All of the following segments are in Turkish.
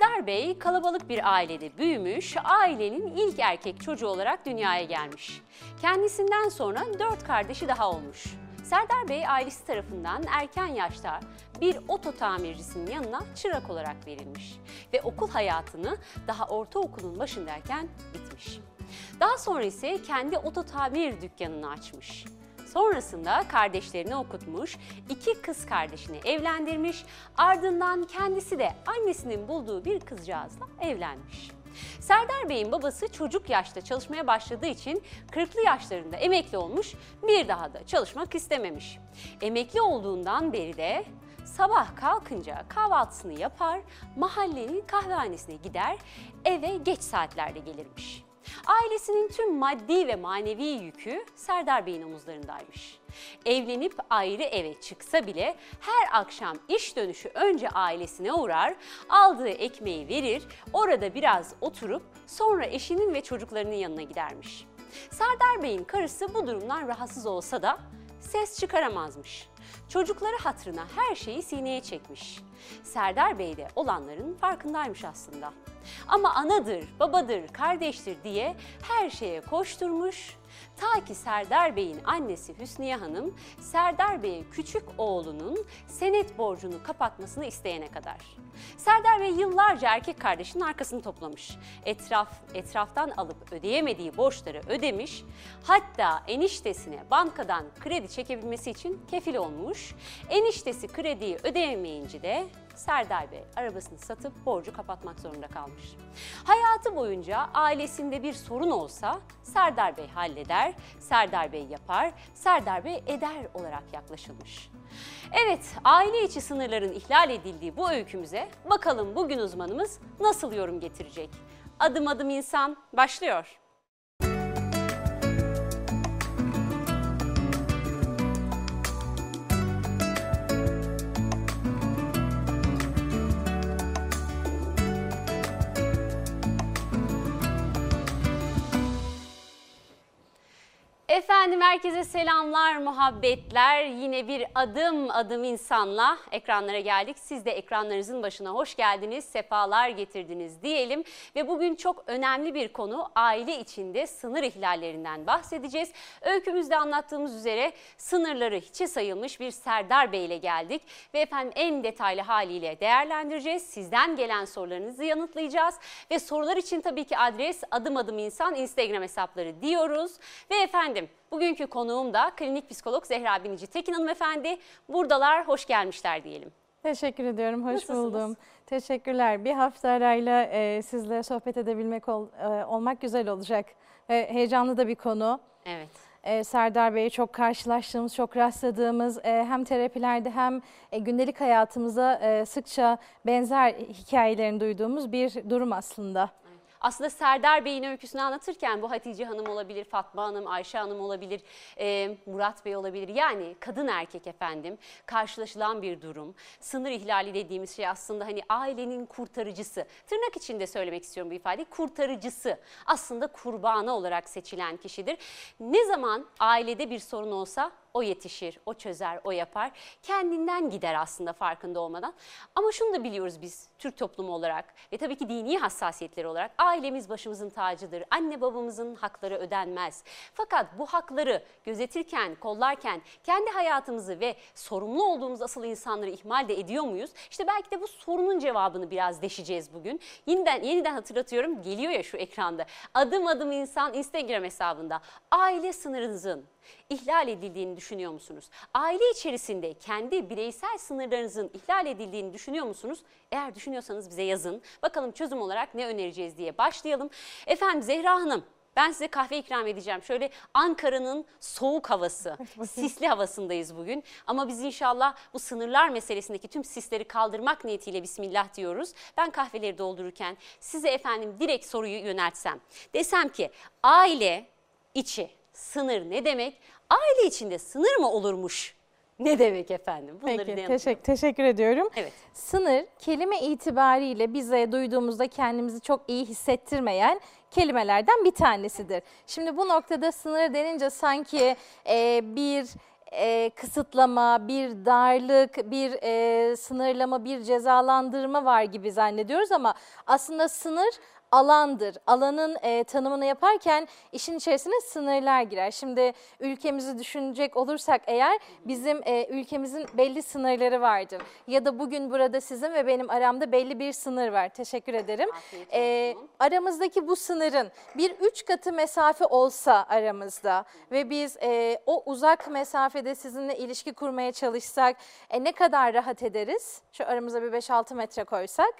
Serdar Bey kalabalık bir ailede büyümüş, ailenin ilk erkek çocuğu olarak dünyaya gelmiş. Kendisinden sonra dört kardeşi daha olmuş. Serdar Bey ailesi tarafından erken yaşta bir oto tamircisinin yanına çırak olarak verilmiş ve okul hayatını daha ortaokulun başındayken bitmiş. Daha sonra ise kendi oto tamir dükkanını açmış. Sonrasında kardeşlerini okutmuş, iki kız kardeşini evlendirmiş, ardından kendisi de annesinin bulduğu bir kızcağızla evlenmiş. Serdar Bey'in babası çocuk yaşta çalışmaya başladığı için 40'lı yaşlarında emekli olmuş, bir daha da çalışmak istememiş. Emekli olduğundan beri de sabah kalkınca kahvaltısını yapar, mahallenin kahvehanesine gider, eve geç saatlerde gelirmiş. Ailesinin tüm maddi ve manevi yükü Serdar Bey'in omuzlarındaymış. Evlenip ayrı eve çıksa bile her akşam iş dönüşü önce ailesine uğrar, aldığı ekmeği verir, orada biraz oturup sonra eşinin ve çocuklarının yanına gidermiş. Serdar Bey'in karısı bu durumdan rahatsız olsa da ses çıkaramazmış. Çocukları hatırına her şeyi sineye çekmiş. Serdar Bey de olanların farkındaymış aslında. Ama anadır, babadır, kardeştir diye her şeye koşturmuş. Ta ki Serdar Bey'in annesi Hüsniye Hanım, Serdar Bey'e küçük oğlunun senet borcunu kapatmasını isteyene kadar. Serdar Bey yıllarca erkek kardeşinin arkasını toplamış. Etraf, etraftan alıp ödeyemediği borçları ödemiş. Hatta eniştesine bankadan kredi çekebilmesi için kefil olmuş. Eniştesi krediyi ödeyemeyince de Serdar Bey arabasını satıp borcu kapatmak zorunda kalmış. Hayatı boyunca ailesinde bir sorun olsa Serdar Bey halleder, Serdar Bey yapar, Serdar Bey eder olarak yaklaşılmış. Evet, aile içi sınırların ihlal edildiği bu öykümüze bakalım bugün uzmanımız nasıl yorum getirecek? Adım adım insan başlıyor. Efendim herkese selamlar, muhabbetler. Yine bir adım adım insanla ekranlara geldik. Siz de ekranlarınızın başına hoş geldiniz, sefalar getirdiniz diyelim. Ve bugün çok önemli bir konu aile içinde sınır ihlallerinden bahsedeceğiz. Öykümüzde anlattığımız üzere sınırları hiçe sayılmış bir Serdar Bey ile geldik. Ve efendim en detaylı haliyle değerlendireceğiz. Sizden gelen sorularınızı yanıtlayacağız. Ve sorular için tabii ki adres adım adım insan Instagram hesapları diyoruz. Ve efendim Bugünkü konuğum da klinik psikolog Zehra Binici Tekin hanımefendi. Buradalar, hoş gelmişler diyelim. Teşekkür ediyorum, hoş Nasılsınız? buldum. Teşekkürler. Bir hafta arayla e, sizle sohbet edebilmek ol, e, olmak güzel olacak. E, heyecanlı da bir konu. Evet. E, Serdar Bey'e çok karşılaştığımız, çok rastladığımız e, hem terapilerde hem e, gündelik hayatımıza e, sıkça benzer hikayelerini duyduğumuz bir durum aslında. Aslında Serdar Bey'in öyküsünü anlatırken bu Hatice Hanım olabilir, Fatma Hanım, Ayşe Hanım olabilir, e, Murat Bey olabilir. Yani kadın erkek efendim karşılaşılan bir durum. Sınır ihlali dediğimiz şey aslında hani ailenin kurtarıcısı. Tırnak içinde söylemek istiyorum bu ifadeyi. Kurtarıcısı aslında kurbanı olarak seçilen kişidir. Ne zaman ailede bir sorun olsa o yetişir, o çözer, o yapar. Kendinden gider aslında farkında olmadan. Ama şunu da biliyoruz biz Türk toplumu olarak ve tabii ki dini hassasiyetleri olarak ailemiz başımızın tacıdır. Anne babamızın hakları ödenmez. Fakat bu hakları gözetirken, kollarken kendi hayatımızı ve sorumlu olduğumuz asıl insanları ihmal de ediyor muyuz? İşte belki de bu sorunun cevabını biraz deşeceğiz bugün. Yeniden yeniden hatırlatıyorum geliyor ya şu ekranda. Adım adım insan Instagram hesabında aile sınırınızın ihlal edildiğini düşünüyor musunuz? Aile içerisinde kendi bireysel sınırlarınızın ihlal edildiğini düşünüyor musunuz? Eğer düşünüyorsanız bize yazın. Bakalım çözüm olarak ne önereceğiz diye başlayalım. Efendim Zehra Hanım ben size kahve ikram edeceğim. Şöyle Ankara'nın soğuk havası, sisli havasındayız bugün. Ama biz inşallah bu sınırlar meselesindeki tüm sisleri kaldırmak niyetiyle Bismillah diyoruz. Ben kahveleri doldururken size efendim direkt soruyu yöneltsem. Desem ki aile içi sınır ne demek? Aile içinde sınır mı olurmuş? Ne demek efendim? Bunları Peki, teşekkür, teşekkür ediyorum. Evet. Sınır kelime itibariyle bize duyduğumuzda kendimizi çok iyi hissettirmeyen kelimelerden bir tanesidir. Şimdi bu noktada sınır denince sanki e, bir e, kısıtlama, bir darlık, bir e, sınırlama, bir cezalandırma var gibi zannediyoruz ama aslında sınır alandır. Alanın e, tanımını yaparken işin içerisine sınırlar girer. Şimdi ülkemizi düşünecek olursak eğer bizim e, ülkemizin belli sınırları vardır. Ya da bugün burada sizin ve benim aramda belli bir sınır var. Teşekkür ederim. E, aramızdaki bu sınırın bir üç katı mesafe olsa aramızda ve biz e, o uzak mesafede sizinle ilişki kurmaya çalışsak e, ne kadar rahat ederiz? Şu aramıza bir 5-6 metre koysak.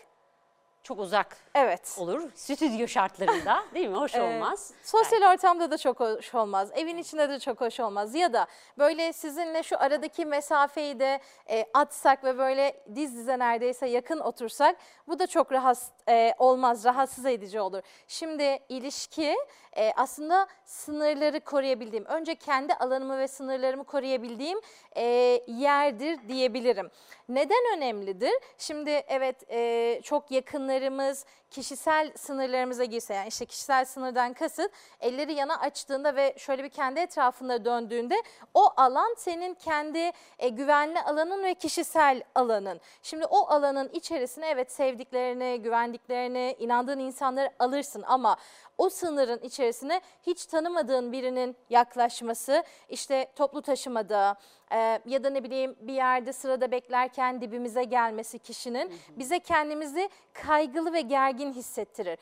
Çok uzak Evet. olur. Stüdyo şartlarında değil mi? Hoş Ee, olmaz. Sosyal ortamda da çok hoş olmaz. Evin içinde de çok hoş olmaz. Ya da böyle sizinle şu aradaki mesafeyi de e, atsak ve böyle diz dize neredeyse yakın otursak bu da çok rahatsız olmaz, rahatsız edici olur. Şimdi ilişki e, aslında sınırları koruyabildiğim, önce kendi alanımı ve sınırlarımı koruyabildiğim e, yerdir diyebilirim. Neden önemlidir? Şimdi evet e, çok yakınlarımız kişisel sınırlarımıza girse yani işte kişisel sınırdan kasıt elleri yana açtığında ve şöyle bir kendi etrafında döndüğünde o alan senin kendi e, güvenli alanın ve kişisel alanın. Şimdi o alanın içerisine evet sevdiklerini, güvendiklerini, inandığın insanları alırsın ama o sınırın içerisine hiç tanımadığın birinin yaklaşması işte toplu taşımada e, ya da ne bileyim bir yerde sırada beklerken dibimize gelmesi kişinin bize kendimizi kaygılı ve gergin hissettirir.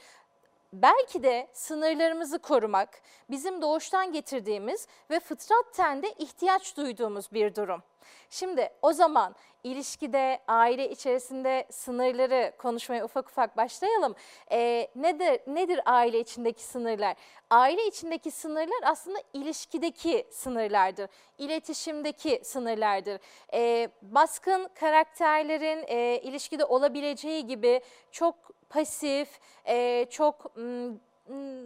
Belki de sınırlarımızı korumak bizim doğuştan getirdiğimiz ve fıtratten de ihtiyaç duyduğumuz bir durum. Şimdi o zaman ilişkide, aile içerisinde sınırları konuşmaya ufak ufak başlayalım. Ee, nedir, nedir aile içindeki sınırlar? Aile içindeki sınırlar aslında ilişkideki sınırlardır, iletişimdeki sınırlardır. Ee, baskın karakterlerin e, ilişkide olabileceği gibi çok pasif, e, çok... mm,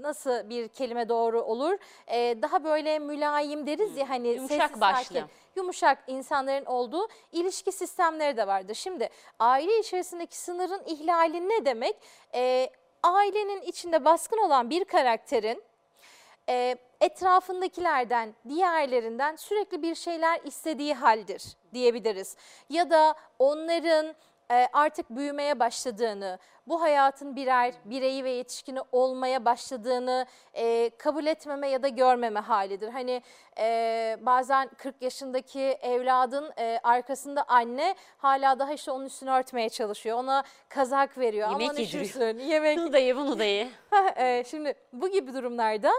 nasıl bir kelime doğru olur? Ee, daha böyle mülayim deriz ya hani Yumuşak sessiz, başlı. sakin yumuşak insanların olduğu ilişki sistemleri de vardır. Şimdi aile içerisindeki sınırın ihlali ne demek? Ee, ailenin içinde baskın olan bir karakterin e, etrafındakilerden, diğerlerinden sürekli bir şeyler istediği haldir diyebiliriz. Ya da onların artık büyümeye başladığını, bu hayatın birer bireyi ve yetişkini olmaya başladığını e, kabul etmeme ya da görmeme halidir. Hani e, bazen 40 yaşındaki evladın e, arkasında anne hala daha işte onun üstünü örtmeye çalışıyor. Ona kazak veriyor. Yemek Aman yediriyor. yemek Bunu da ye bunu da ye. Eee, Şimdi bu gibi durumlarda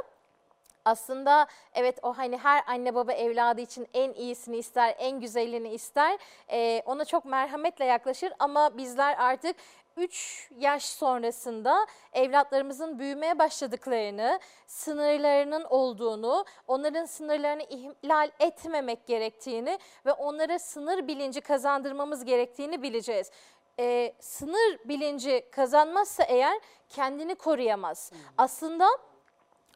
aslında evet o hani her anne baba evladı için en iyisini ister, en güzelini ister. Eee, ona çok merhametle yaklaşır ama bizler artık 3 yaş sonrasında evlatlarımızın büyümeye başladıklarını, sınırlarının olduğunu, onların sınırlarını ihlal etmemek gerektiğini ve onlara sınır bilinci kazandırmamız gerektiğini bileceğiz. Eee, sınır bilinci kazanmazsa eğer kendini koruyamaz. Aslında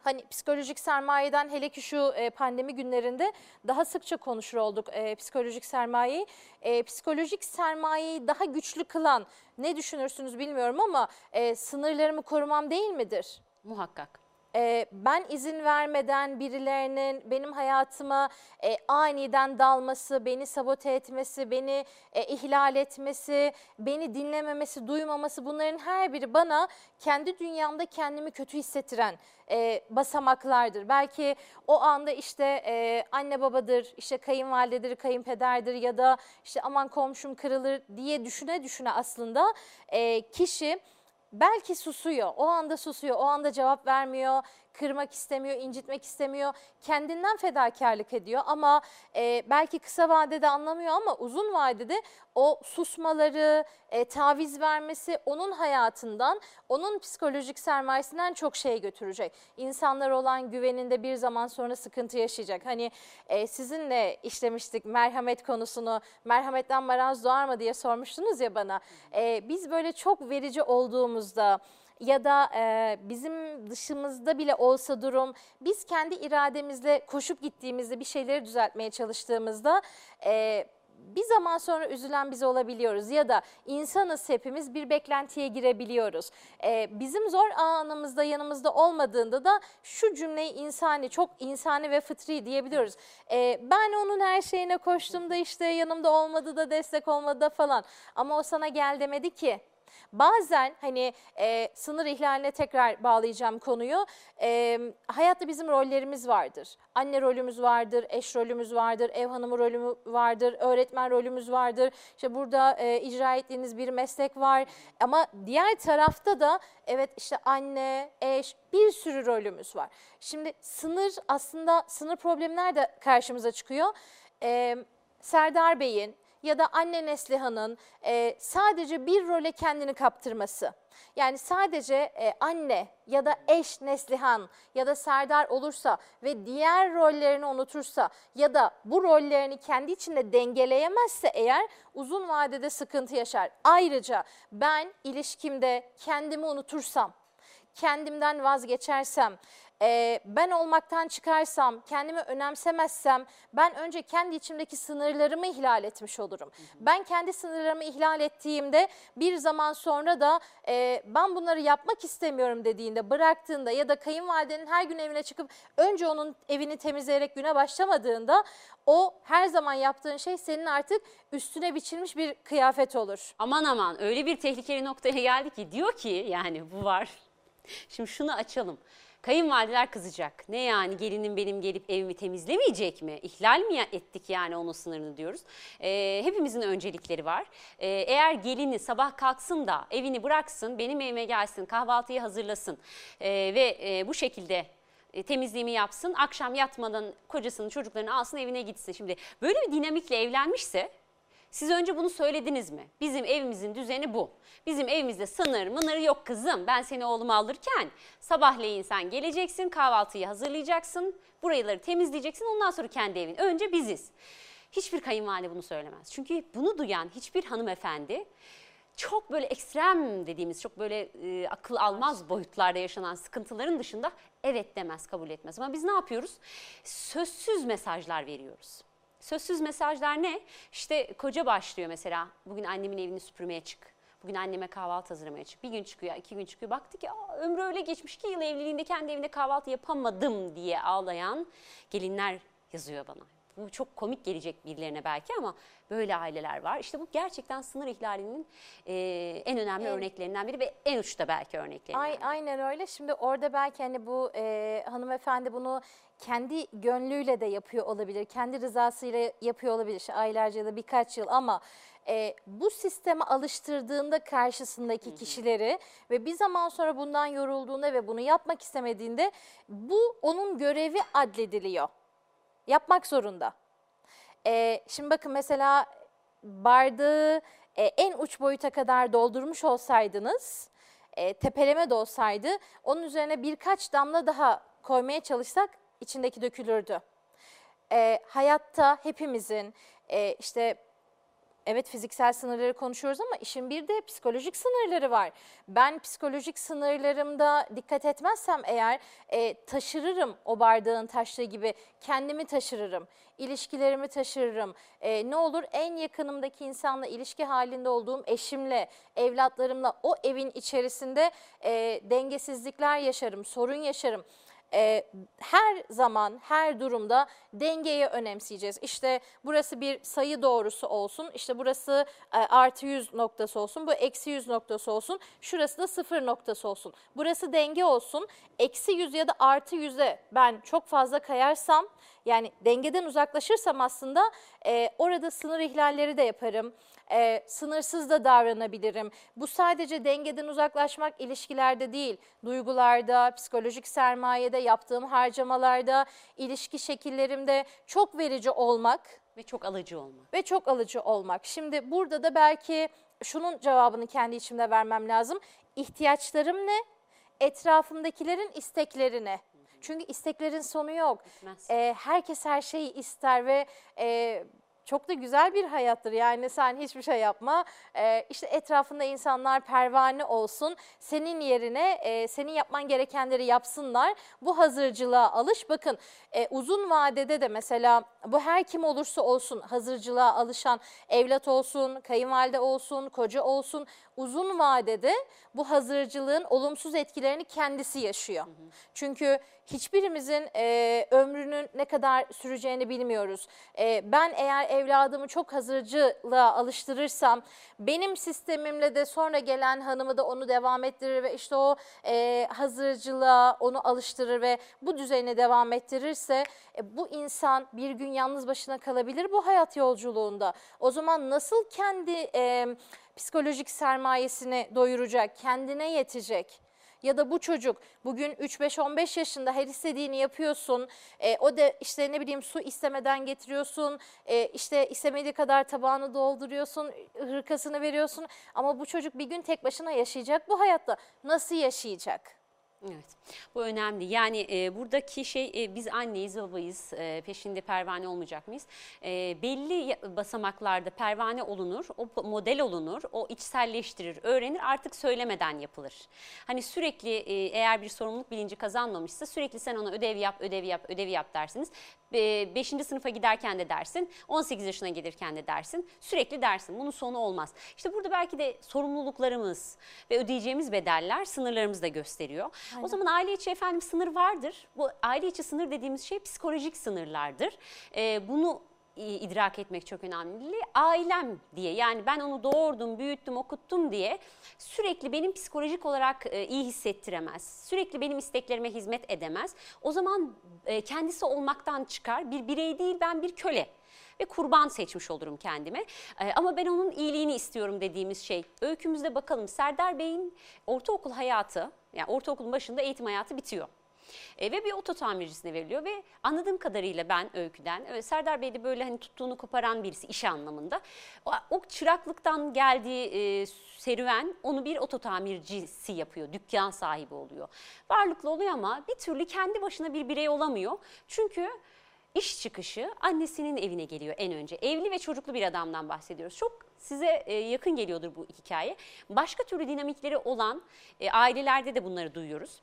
Hani psikolojik sermayeden hele ki şu e, pandemi günlerinde daha sıkça konuşur olduk e, psikolojik sermayeyi. E, psikolojik sermayeyi daha güçlü kılan ne düşünürsünüz bilmiyorum ama e, sınırlarımı korumam değil midir? Muhakkak. Ee, ben izin vermeden birilerinin benim hayatıma e, aniden dalması, beni sabote etmesi, beni e, ihlal etmesi, beni dinlememesi, duymaması bunların her biri bana kendi dünyamda kendimi kötü hissettiren e, basamaklardır. Belki o anda işte e, anne babadır, işte kayınvalidedir, kayınpederdir ya da işte aman komşum kırılır diye düşüne düşüne aslında e, kişi belki susuyor, o anda susuyor, o anda cevap vermiyor, kırmak istemiyor, incitmek istemiyor, kendinden fedakarlık ediyor ama e, belki kısa vadede anlamıyor ama uzun vadede o susmaları, e, taviz vermesi onun hayatından, onun psikolojik sermayesinden çok şey götürecek. İnsanlar olan güveninde bir zaman sonra sıkıntı yaşayacak. Hani e, sizinle işlemiştik merhamet konusunu, merhametten maraz doğar mı diye sormuştunuz ya bana. E, biz böyle çok verici olduğumuzda, ya da e, bizim dışımızda bile olsa durum biz kendi irademizle koşup gittiğimizde bir şeyleri düzeltmeye çalıştığımızda e, bir zaman sonra üzülen biz olabiliyoruz ya da insanız hepimiz bir beklentiye girebiliyoruz. Ee, bizim zor anımızda yanımızda olmadığında da şu cümleyi insani, çok insani ve fıtri diyebiliyoruz. Ee, ben onun her şeyine koştum da işte yanımda olmadı da destek olmadı da falan ama o sana gel demedi ki. Bazen hani e, sınır ihlaline tekrar bağlayacağım konuyu. E, hayatta bizim rollerimiz vardır. Anne rolümüz vardır, eş rolümüz vardır, ev hanımı rolümüz vardır, öğretmen rolümüz vardır. İşte burada e, icra ettiğiniz bir meslek var. Ama diğer tarafta da evet işte anne, eş bir sürü rolümüz var. Şimdi sınır aslında sınır problemler de karşımıza çıkıyor. E, Serdar Bey'in ya da anne Neslihan'ın e, sadece bir role kendini kaptırması. Yani sadece e, anne ya da eş Neslihan ya da Serdar olursa ve diğer rollerini unutursa ya da bu rollerini kendi içinde dengeleyemezse eğer uzun vadede sıkıntı yaşar. Ayrıca ben ilişkimde kendimi unutursam, kendimden vazgeçersem, e, ben olmaktan çıkarsam, kendimi önemsemezsem ben önce kendi içimdeki sınırlarımı ihlal etmiş olurum. Ben kendi sınırlarımı ihlal ettiğimde bir zaman sonra da e, ben bunları yapmak istemiyorum dediğinde, bıraktığında ya da kayınvalidenin her gün evine çıkıp önce onun evini temizleyerek güne başlamadığında o her zaman yaptığın şey senin artık üstüne biçilmiş bir kıyafet olur. Aman aman öyle bir tehlikeli noktaya geldi ki diyor ki yani bu var. Şimdi şunu açalım. Kayınvalideler kızacak. Ne yani gelinin benim gelip evimi temizlemeyecek mi? İhlal mi ettik yani onun sınırını diyoruz. Ee, hepimizin öncelikleri var. Ee, eğer gelini sabah kalksın da evini bıraksın, benim evime gelsin, kahvaltıyı hazırlasın ee, ve e, bu şekilde e, temizliğimi yapsın. Akşam yatmadan kocasının çocuklarını alsın evine gitsin. Şimdi böyle bir dinamikle evlenmişse siz önce bunu söylediniz mi? Bizim evimizin düzeni bu. Bizim evimizde sınır mınır yok kızım. Ben seni oğluma alırken sabahleyin sen geleceksin, kahvaltıyı hazırlayacaksın, buraları temizleyeceksin. Ondan sonra kendi evin. Önce biziz. Hiçbir kayınvalide bunu söylemez. Çünkü bunu duyan hiçbir hanımefendi çok böyle ekstrem dediğimiz çok böyle e, akıl almaz boyutlarda yaşanan sıkıntıların dışında evet demez, kabul etmez. Ama biz ne yapıyoruz? Sözsüz mesajlar veriyoruz. Sözsüz mesajlar ne? İşte koca başlıyor mesela. Bugün annemin evini süpürmeye çık. Bugün anneme kahvaltı hazırlamaya çık. Bir gün çıkıyor, iki gün çıkıyor. Baktı ki Aa, ömrü öyle geçmiş ki yıl evliliğinde kendi evinde kahvaltı yapamadım diye ağlayan gelinler yazıyor bana. Bu çok komik gelecek birilerine belki ama böyle aileler var. İşte bu gerçekten sınır ihlalinin e, en önemli Evet. örneklerinden biri ve en uçta belki örneklerinden. Ay, aynen öyle. Şimdi orada belki hani bu e, hanımefendi bunu kendi gönlüyle de yapıyor olabilir. Kendi rızasıyla yapıyor olabilir. İşte aylarca ya da birkaç yıl ama e, bu sisteme alıştırdığında karşısındaki kişileri ve bir zaman sonra bundan yorulduğunda ve bunu yapmak istemediğinde bu onun görevi adlediliyor. Yapmak zorunda. Ee, şimdi bakın mesela bardağı e, en uç boyuta kadar doldurmuş olsaydınız, e, tepeleme de olsaydı onun üzerine birkaç damla daha koymaya çalışsak içindeki dökülürdü. Ee, hayatta hepimizin e, işte Evet fiziksel sınırları konuşuyoruz ama işin bir de psikolojik sınırları var. Ben psikolojik sınırlarımda dikkat etmezsem eğer e, taşırırım o bardağın taştığı gibi kendimi taşırırım, ilişkilerimi taşırırım. E, ne olur en yakınımdaki insanla ilişki halinde olduğum eşimle, evlatlarımla o evin içerisinde e, dengesizlikler yaşarım, sorun yaşarım e, her zaman, her durumda dengeyi önemseyeceğiz. İşte burası bir sayı doğrusu olsun, işte burası e, artı 100 noktası olsun, bu eksi 100 noktası olsun, şurası da sıfır noktası olsun. Burası denge olsun, eksi 100 ya da artı 100'e ben çok fazla kayarsam, yani dengeden uzaklaşırsam aslında e, orada sınır ihlalleri de yaparım. E, sınırsız da davranabilirim. Bu sadece dengeden uzaklaşmak ilişkilerde değil, duygularda, psikolojik sermayede, yaptığım harcamalarda, ilişki şekillerimde çok verici olmak Ve çok alıcı olmak. ve çok alıcı olmak. Şimdi burada da belki şunun cevabını kendi içimde vermem lazım. İhtiyaçlarım ne? Etrafımdakilerin istekleri ne? Çünkü isteklerin sonu yok. Bitmez. Ee, herkes her şeyi ister ve e, çok da güzel bir hayattır. Yani sen hiçbir şey yapma. Ee, işte etrafında insanlar pervane olsun. Senin yerine e, senin yapman gerekenleri yapsınlar. Bu hazırcılığa alış. Bakın e, uzun vadede de mesela bu her kim olursa olsun hazırcılığa alışan evlat olsun, kayınvalide olsun, koca olsun uzun vadede bu hazırcılığın olumsuz etkilerini kendisi yaşıyor. Çünkü hiçbirimizin e, ömrünün ne kadar süreceğini bilmiyoruz. E, ben eğer evladımı çok hazırcılığa alıştırırsam benim sistemimle de sonra gelen hanımı da onu devam ettirir ve işte o e, hazırcılığa onu alıştırır ve bu düzeyine devam ettirirse e, bu insan bir gün yalnız başına kalabilir bu hayat yolculuğunda. O zaman nasıl kendi e, psikolojik sermayesini doyuracak, kendine yetecek? Ya da bu çocuk bugün 3-5-15 yaşında her istediğini yapıyorsun. E, o da işte ne bileyim su istemeden getiriyorsun. E, işte istemediği kadar tabağını dolduruyorsun, hırkasını veriyorsun. Ama bu çocuk bir gün tek başına yaşayacak bu hayatta. Nasıl yaşayacak? Evet, bu önemli. Yani e, buradaki şey e, biz anneyiz, babayız, e, peşinde pervane olmayacak mıyız? E, belli basamaklarda pervane olunur, o model olunur, o içselleştirir, öğrenir, artık söylemeden yapılır. Hani sürekli e, eğer bir sorumluluk bilinci kazanmamışsa sürekli sen ona ödev yap, ödev yap, ödev yap dersiniz. 5. sınıfa giderken de dersin, 18 yaşına gelirken de dersin, sürekli dersin. Bunun sonu olmaz. İşte burada belki de sorumluluklarımız ve ödeyeceğimiz bedeller sınırlarımızı da gösteriyor. O zaman aile içi efendim sınır vardır. Bu aile içi sınır dediğimiz şey psikolojik sınırlardır. Ee, bunu idrak etmek çok önemli. Ailem diye yani ben onu doğurdum, büyüttüm, okuttum diye sürekli benim psikolojik olarak e, iyi hissettiremez. Sürekli benim isteklerime hizmet edemez. O zaman e, kendisi olmaktan çıkar. Bir birey değil ben bir köle ve kurban seçmiş olurum kendime. Ee, ama ben onun iyiliğini istiyorum dediğimiz şey. Öykümüzde bakalım Serdar Bey'in ortaokul hayatı, yani ortaokulun başında eğitim hayatı bitiyor. E, ve bir oto tamircisine veriliyor ve anladığım kadarıyla ben öyküden e, Serdar Bey de böyle hani tuttuğunu koparan birisi iş anlamında. O, o çıraklıktan geldiği e, serüven onu bir oto tamircisi yapıyor, dükkan sahibi oluyor. Varlıklı oluyor ama bir türlü kendi başına bir birey olamıyor. Çünkü İş çıkışı annesinin evine geliyor en önce. Evli ve çocuklu bir adamdan bahsediyoruz. Çok size e, yakın geliyordur bu hikaye. Başka türlü dinamikleri olan e, ailelerde de bunları duyuyoruz.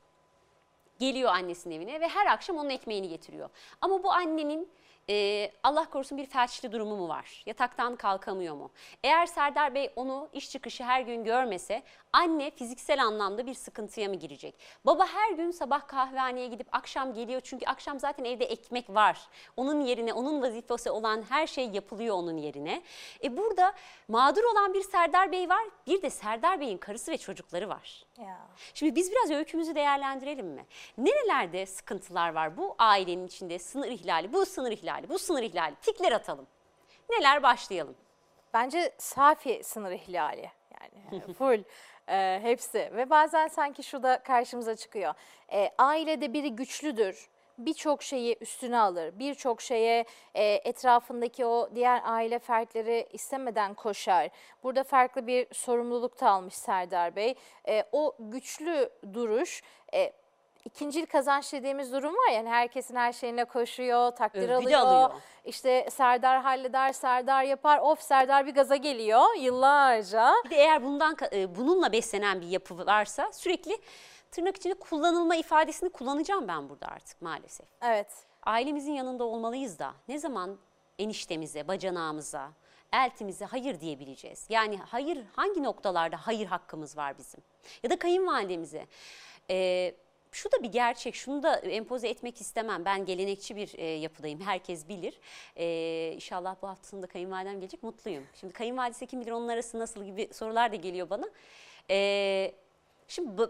Geliyor annesinin evine ve her akşam onun ekmeğini getiriyor. Ama bu annenin e, Allah korusun bir felçli durumu mu var? Yataktan kalkamıyor mu? Eğer Serdar Bey onu iş çıkışı her gün görmese anne fiziksel anlamda bir sıkıntıya mı girecek? Baba her gün sabah kahvehaneye gidip akşam geliyor çünkü akşam zaten evde ekmek var. Onun yerine onun vazifesi olan her şey yapılıyor onun yerine. E burada mağdur olan bir Serdar Bey var bir de Serdar Bey'in karısı ve çocukları var. Ya. Şimdi biz biraz öykümüzü değerlendirelim mi? Nerelerde sıkıntılar var bu ailenin içinde sınır ihlali, bu sınır ihlali, bu sınır ihlali tikler atalım. Neler başlayalım? Bence safi sınır ihlali yani full e, hepsi ve bazen sanki şu da karşımıza çıkıyor. E, ailede biri güçlüdür birçok şeyi üstüne alır. Birçok şeye e, etrafındaki o diğer aile fertleri istemeden koşar. Burada farklı bir sorumluluk da almış Serdar Bey. E, o güçlü duruş e, ikincil kazanç dediğimiz durum var yani herkesin her şeyine koşuyor, takdir Övgü alıyor. alıyor. İşte Serdar halleder, Serdar yapar. Of Serdar bir gaza geliyor yıllarca. Bir de eğer bundan e, bununla beslenen bir yapı varsa sürekli tırnak içinde kullanılma ifadesini kullanacağım ben burada artık maalesef. Evet. Ailemizin yanında olmalıyız da ne zaman eniştemize, bacanağımıza, eltimize hayır diyebileceğiz. Yani hayır hangi noktalarda hayır hakkımız var bizim? Ya da kayınvalidemize. Ee, şu da bir gerçek, şunu da empoze etmek istemem. Ben gelenekçi bir e, yapıdayım, herkes bilir. Ee, inşallah bu haftasında kayınvalidem gelecek, mutluyum. Şimdi kayınvalidesi kim bilir onun arası nasıl gibi sorular da geliyor bana. Ee, şimdi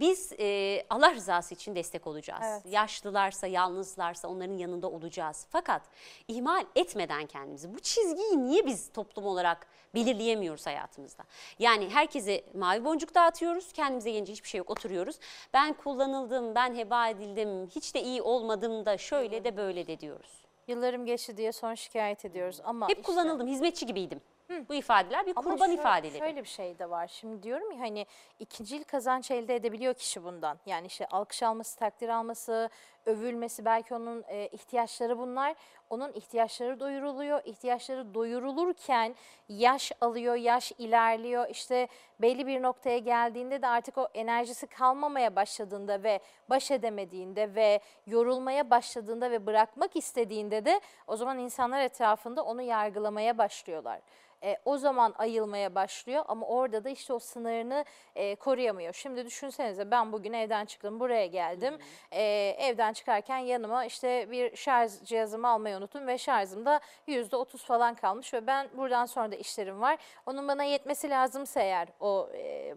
biz e, Allah rızası için destek olacağız. Evet. Yaşlılarsa, yalnızlarsa onların yanında olacağız. Fakat ihmal etmeden kendimizi, bu çizgiyi niye biz toplum olarak belirleyemiyoruz hayatımızda? Yani herkese mavi boncuk dağıtıyoruz, kendimize gelince hiçbir şey yok, oturuyoruz. Ben kullanıldım, ben heba edildim, hiç de iyi olmadım da şöyle de böyle de diyoruz. Yıllarım geçti diye sonra şikayet ediyoruz ama Hep işte- kullanıldım, hizmetçi gibiydim. Bu ifadeler bir Ama kurban şö- ifadeleri. Şöyle bir şey de var. Şimdi diyorum ya hani ikincil kazanç elde edebiliyor kişi bundan. Yani işte alkış alması, takdir alması, övülmesi, belki onun e, ihtiyaçları bunlar. Onun ihtiyaçları doyuruluyor. İhtiyaçları doyurulurken yaş alıyor, yaş ilerliyor. İşte belli bir noktaya geldiğinde de artık o enerjisi kalmamaya başladığında ve baş edemediğinde ve yorulmaya başladığında ve bırakmak istediğinde de o zaman insanlar etrafında onu yargılamaya başlıyorlar. E, o zaman ayılmaya başlıyor ama orada da işte o sınırını e, koruyamıyor. Şimdi düşünsenize ben bugün evden çıktım buraya geldim. E, evden çıkarken yanıma işte bir şarj cihazımı almayı unuttum ve şarjımda %30 falan kalmış ve ben buradan sonra da işlerim var. Onun bana yetmesi lazımsa eğer o e,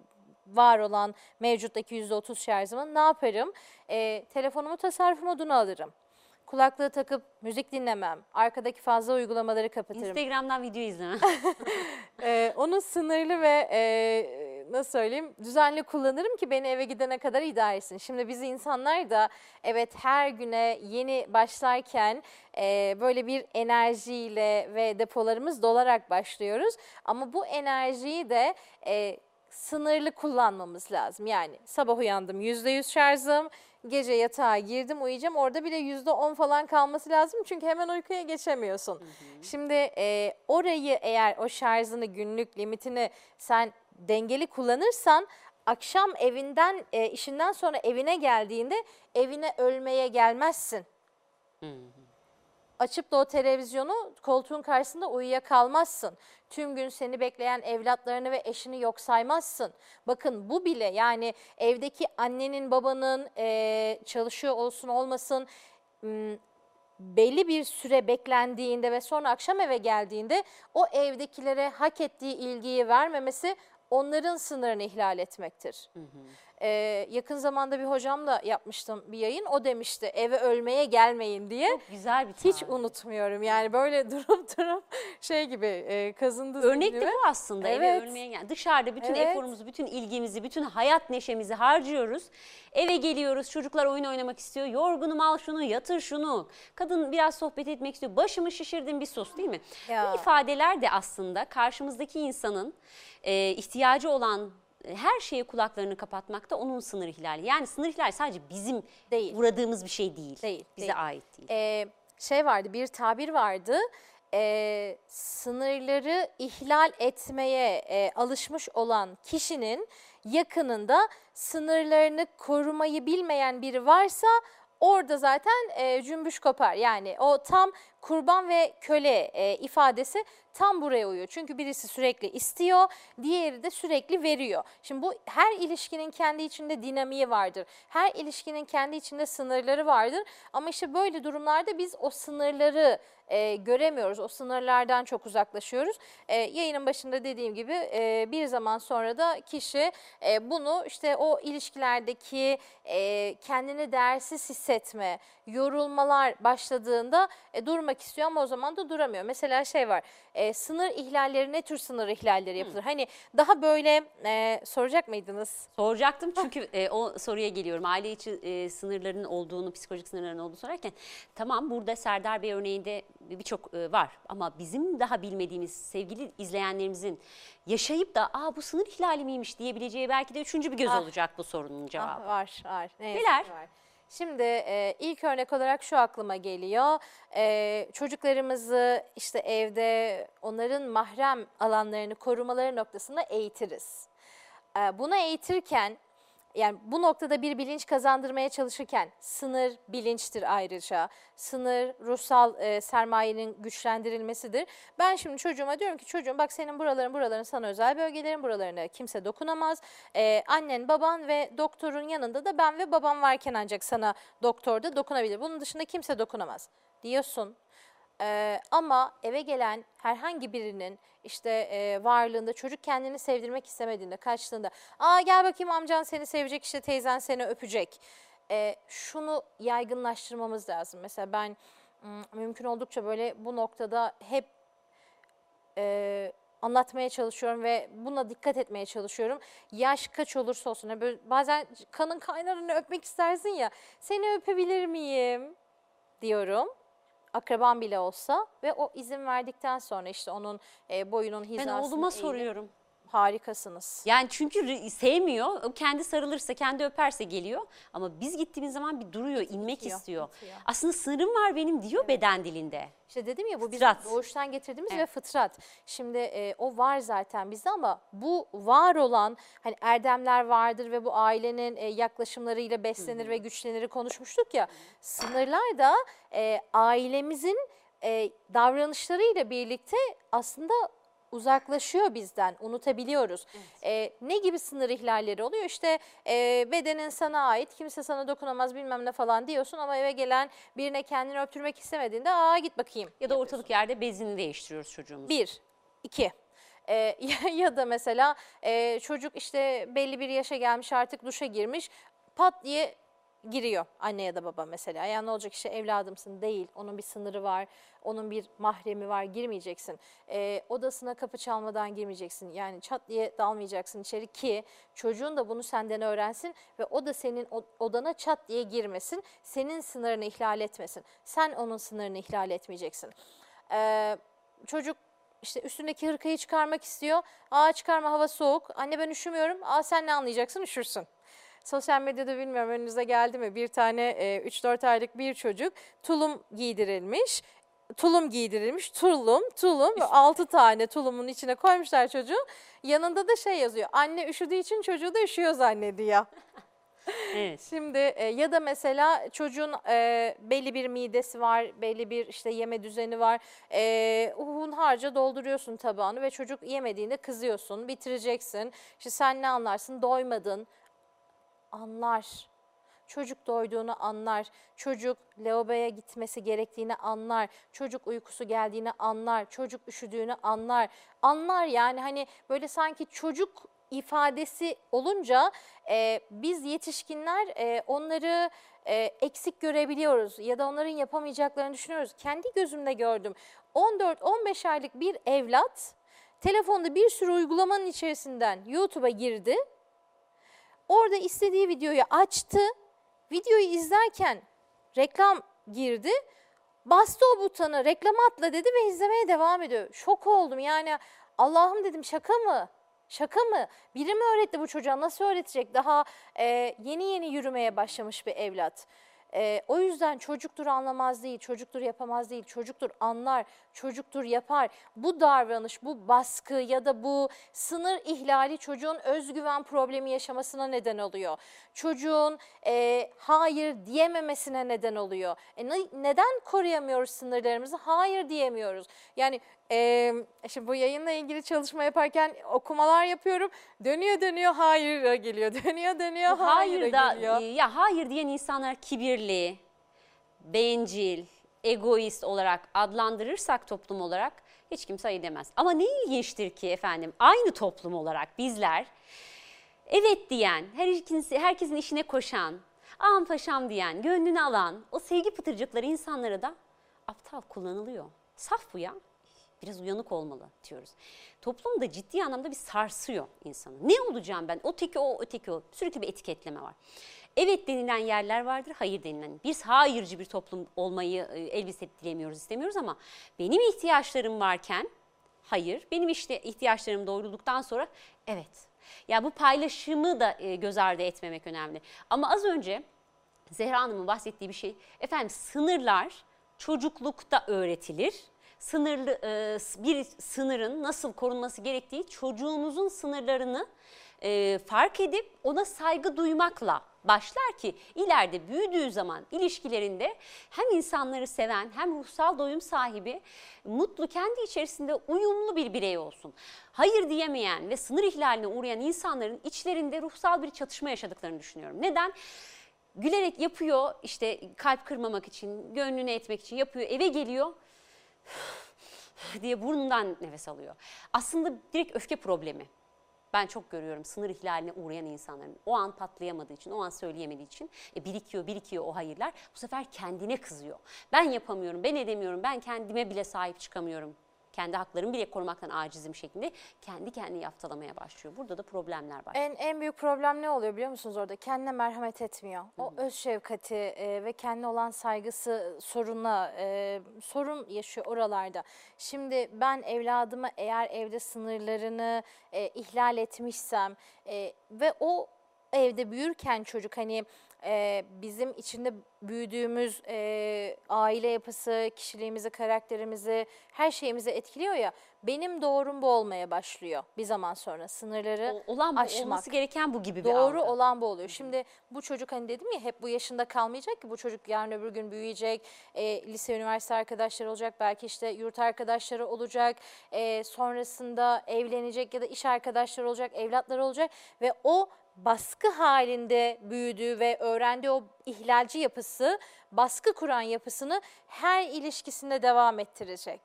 var olan mevcuttaki %30 şarjımın ne yaparım? E, telefonumu tasarruf moduna alırım. Kulaklığı takıp müzik dinlemem. Arkadaki fazla uygulamaları kapatırım. Instagram'dan video izleme. Ee, onu sınırlı ve e, nasıl söyleyeyim düzenli kullanırım ki beni eve gidene kadar idare etsin. Şimdi biz insanlar da evet her güne yeni başlarken e, böyle bir enerjiyle ve depolarımız dolarak başlıyoruz. Ama bu enerjiyi de e, sınırlı kullanmamız lazım. Yani sabah uyandım %100 şarjım, gece yatağa girdim uyuyacağım orada bile %10 falan kalması lazım çünkü hemen uykuya geçemiyorsun. Şimdi e, orayı eğer o şarjını günlük limitini sen dengeli kullanırsan akşam evinden e, işinden sonra evine geldiğinde evine ölmeye gelmezsin. Açıp da o televizyonu koltuğun karşısında uyuyakalmazsın. Tüm gün seni bekleyen evlatlarını ve eşini yok saymazsın. Bakın bu bile yani evdeki annenin babanın eee, çalışıyor olsun olmasın belli bir süre beklendiğinde ve sonra akşam eve geldiğinde o evdekilere hak ettiği ilgiyi vermemesi onların sınırını ihlal etmektir. Ee, yakın zamanda bir hocamla yapmıştım bir yayın. O demişti eve ölmeye gelmeyin diye. Çok güzel bir Hiç tarif. unutmuyorum yani böyle durup durup şey gibi e, kazındı Örnek de bu aslında eve Evet. ölmeye gel. Dışarıda bütün Evet. eforumuzu, bütün ilgimizi, bütün hayat neşemizi harcıyoruz. Eve geliyoruz, çocuklar oyun oynamak istiyor. Yorgunum al şunu, yatır şunu. Kadın biraz sohbet etmek istiyor. Başımı şişirdim bir sus değil mi? Ya. Bu ifadeler de aslında karşımızdaki insanın e, ihtiyacı olan e, her şeye kulaklarını kapatmakta onun sınır ihlali. Yani sınır ihlali sadece bizim Değil. uğradığımız bir şey değil. Değil, Bize değil. ait değil. Ee, şey vardı bir tabir vardı. Ee, sınırları ihlal etmeye e, alışmış olan kişinin yakınında sınırlarını korumayı bilmeyen biri varsa orada zaten e, cümbüş kopar. Yani o tam kurban ve köle e, ifadesi tam buraya uyuyor. Çünkü birisi sürekli istiyor, diğeri de sürekli veriyor. Şimdi bu her ilişkinin kendi içinde dinamiği vardır. Her ilişkinin kendi içinde sınırları vardır. Ama işte böyle durumlarda biz o sınırları e, göremiyoruz. O sınırlardan çok uzaklaşıyoruz. E, yayının başında dediğim gibi e, bir zaman sonra da kişi e, bunu işte o ilişkilerdeki e, kendini değersiz hissetme, yorulmalar başladığında e, durmak istiyor ama o zaman da duramıyor. Mesela şey var, e, sınır ihlalleri ne tür sınır ihlalleri yapılır? Hani daha böyle e, soracak mıydınız? Soracaktım çünkü e, o soruya geliyorum. Aile içi e, sınırların olduğunu, psikolojik sınırların olduğunu sorarken tamam burada Serdar Bey örneğinde birçok e, var ama bizim daha bilmediğimiz sevgili izleyenlerimizin yaşayıp da aa bu sınır ihlali miymiş diyebileceği belki de üçüncü bir göz Ah. olacak bu sorunun cevabı. Ah, var, var. Ne yazık Neler? var. Şimdi e, ilk örnek olarak şu aklıma geliyor. E, çocuklarımızı işte evde onların mahrem alanlarını korumaları noktasında eğitiriz. E, bunu eğitirken yani bu noktada bir bilinç kazandırmaya çalışırken sınır bilinçtir ayrıca. Sınır ruhsal e, sermayenin güçlendirilmesidir. Ben şimdi çocuğuma diyorum ki çocuğum bak senin buraların buraların sana özel bölgelerin buralarına kimse dokunamaz. E, annen baban ve doktorun yanında da ben ve babam varken ancak sana doktor da dokunabilir. Bunun dışında kimse dokunamaz diyorsun. Ee, ama eve gelen herhangi birinin işte e, varlığında çocuk kendini sevdirmek istemediğinde, kaçtığında, aa gel bakayım amcan seni sevecek işte teyzen seni öpecek. Ee, şunu yaygınlaştırmamız lazım. Mesela ben mümkün oldukça böyle bu noktada hep e, anlatmaya çalışıyorum ve buna dikkat etmeye çalışıyorum. Yaş kaç olursa olsun. hani böyle bazen kanın kaynarını öpmek istersin ya. Seni öpebilir miyim? diyorum. Akrabam bile olsa ve o izin verdikten sonra işte onun e, boyunun Ben hizasını oğluma eğilip- soruyorum. Harikasınız. Yani çünkü sevmiyor. O kendi sarılırsa, kendi öperse geliyor. Ama biz gittiğimiz zaman bir duruyor, inmek Bitiyor, istiyor. bitiyor. Aslında sınırım var benim diyor beden dilinde. İşte dedim ya bu bizim Fıtrat. doğuştan getirdiğimiz ve fıtrat. Şimdi e, o var zaten bizde ama bu var olan hani erdemler vardır ve bu ailenin e, yaklaşımlarıyla beslenir ve güçlenir konuşmuştuk ya. Sınırlar da e, ailemizin e, davranışlarıyla birlikte aslında uzaklaşıyor bizden, unutabiliyoruz. E, ne gibi sınır ihlalleri oluyor? İşte e, bedenin sana ait, kimse sana dokunamaz bilmem ne falan diyorsun ama eve gelen birine kendini öptürmek istemediğinde aa git bakayım. Ya da ortalık yerde bezini değiştiriyoruz çocuğumuz. Bir, iki. Ee, ya, ya da mesela e, çocuk işte belli bir yaşa gelmiş artık duşa girmiş pat diye giriyor anne ya da baba mesela. Ya ne olacak işte evladımsın değil onun bir sınırı var onun bir mahremi var girmeyeceksin. Ee, odasına kapı çalmadan girmeyeceksin yani çat diye dalmayacaksın içeri ki çocuğun da bunu senden öğrensin ve o da senin odana çat diye girmesin senin sınırını ihlal etmesin. Sen onun sınırını ihlal etmeyeceksin. Ee, çocuk işte üstündeki hırkayı çıkarmak istiyor. Aa çıkarma hava soğuk. Anne ben üşümüyorum. Aa sen ne anlayacaksın üşürsün. Sosyal medyada bilmiyorum önünüze geldi mi bir tane e, 3-4 aylık bir çocuk tulum giydirilmiş. Tulum giydirilmiş. Tulum, tulum. 6 tane tulumun içine koymuşlar çocuğu. Yanında da şey yazıyor. Anne üşüdüğü için çocuğu da üşüyor zannediyor. Evet. Şimdi e, ya da mesela çocuğun e, belli bir midesi var, belli bir işte yeme düzeni var. E, hunharca dolduruyorsun tabağını ve çocuk yemediğinde kızıyorsun, bitireceksin. İşte sen ne anlarsın? Doymadın. Anlar. Çocuk doyduğunu anlar. Çocuk lavaboya gitmesi gerektiğini anlar. Çocuk uykusu geldiğini anlar. Çocuk üşüdüğünü anlar. Anlar yani hani böyle sanki çocuk ifadesi olunca e, biz yetişkinler e, onları e, eksik görebiliyoruz ya da onların yapamayacaklarını düşünüyoruz. Kendi gözümle gördüm. 14-15 aylık bir evlat telefonda bir sürü uygulamanın içerisinden YouTube'a girdi. Orada istediği videoyu açtı. Videoyu izlerken reklam girdi. Bastı o butona reklam atla dedi ve izlemeye devam ediyor. Şok oldum yani Allah'ım dedim şaka mı? Şaka mı? Biri mi öğretti bu çocuğa? Nasıl öğretecek? Daha e, yeni yeni yürümeye başlamış bir evlat. E, o yüzden çocuktur anlamaz değil, çocuktur yapamaz değil, çocuktur anlar, çocuktur yapar. Bu davranış, bu baskı ya da bu sınır ihlali çocuğun özgüven problemi yaşamasına neden oluyor. Çocuğun e, hayır diyememesine neden oluyor. E, ne- neden koruyamıyoruz sınırlarımızı? Hayır diyemiyoruz. Yani e, şimdi bu yayınla ilgili çalışma yaparken okumalar yapıyorum. Dönüyor dönüyor hayır'a geliyor. Dönüyor dönüyor hayır'a hayır da geliyor. ya hayır diyen insanlar kibirli, bencil, egoist olarak adlandırırsak toplum olarak hiç kimse hayır demez. Ama ne ilginçtir ki efendim aynı toplum olarak bizler evet diyen, herkesin, herkesin işine koşan, ağam paşam diyen, gönlünü alan o sevgi pıtırcıkları insanlara da aptal kullanılıyor. Saf bu ya. Biraz uyanık olmalı diyoruz. Toplumda ciddi anlamda bir sarsıyor insanı. Ne olacağım ben? O teki o, öteki o. Sürekli bir etiketleme var. Evet denilen yerler vardır, hayır denilen. Biz hayırcı bir toplum olmayı e, elbette dilemiyoruz, istemiyoruz ama benim ihtiyaçlarım varken hayır, benim işte ihtiyaçlarım doğrulduktan sonra evet. Ya bu paylaşımı da e, göz ardı etmemek önemli. Ama az önce Zehra Hanım'ın bahsettiği bir şey, efendim sınırlar çocuklukta öğretilir. Sınırlı e, bir sınırın nasıl korunması gerektiği çocuğunuzun sınırlarını e, fark edip ona saygı duymakla başlar ki ileride büyüdüğü zaman ilişkilerinde hem insanları seven hem ruhsal doyum sahibi mutlu kendi içerisinde uyumlu bir birey olsun. Hayır diyemeyen ve sınır ihlaline uğrayan insanların içlerinde ruhsal bir çatışma yaşadıklarını düşünüyorum. Neden? Gülerek yapıyor işte kalp kırmamak için, gönlünü etmek için yapıyor, eve geliyor diye burnundan nefes alıyor. Aslında direkt öfke problemi. Ben çok görüyorum sınır ihlaline uğrayan insanların o an patlayamadığı için, o an söyleyemediği için e, birikiyor, birikiyor o hayırlar. Bu sefer kendine kızıyor. Ben yapamıyorum, ben edemiyorum, ben kendime bile sahip çıkamıyorum. Kendi haklarımı bile korumaktan acizim şeklinde kendi kendini yaftalamaya başlıyor. Burada da problemler başlıyor. En en büyük problem ne oluyor biliyor musunuz orada? Kendine merhamet etmiyor. O öz şefkati e, ve kendine olan saygısı sorunla e, sorun yaşıyor oralarda. Şimdi ben evladıma eğer evde sınırlarını e, ihlal etmişsem e, ve o evde büyürken çocuk hani e, bizim içinde büyüdüğümüz e, aile yapısı, kişiliğimizi, karakterimizi, her şeyimizi etkiliyor ya. Benim doğrum bu olmaya başlıyor bir zaman sonra sınırları O- olan bu, aşmak. olması gereken bu gibi bir Doğru algı. olan bu oluyor. Şimdi bu çocuk hani dedim ya hep bu yaşında kalmayacak ki bu çocuk yarın öbür gün büyüyecek. e, lise, üniversite arkadaşları olacak. Belki işte yurt arkadaşları olacak. e, sonrasında evlenecek ya da iş arkadaşları olacak, evlatları olacak. Ve o baskı halinde büyüdüğü ve öğrendiği o ihlalci yapısı, baskı kuran yapısını her ilişkisinde devam ettirecek.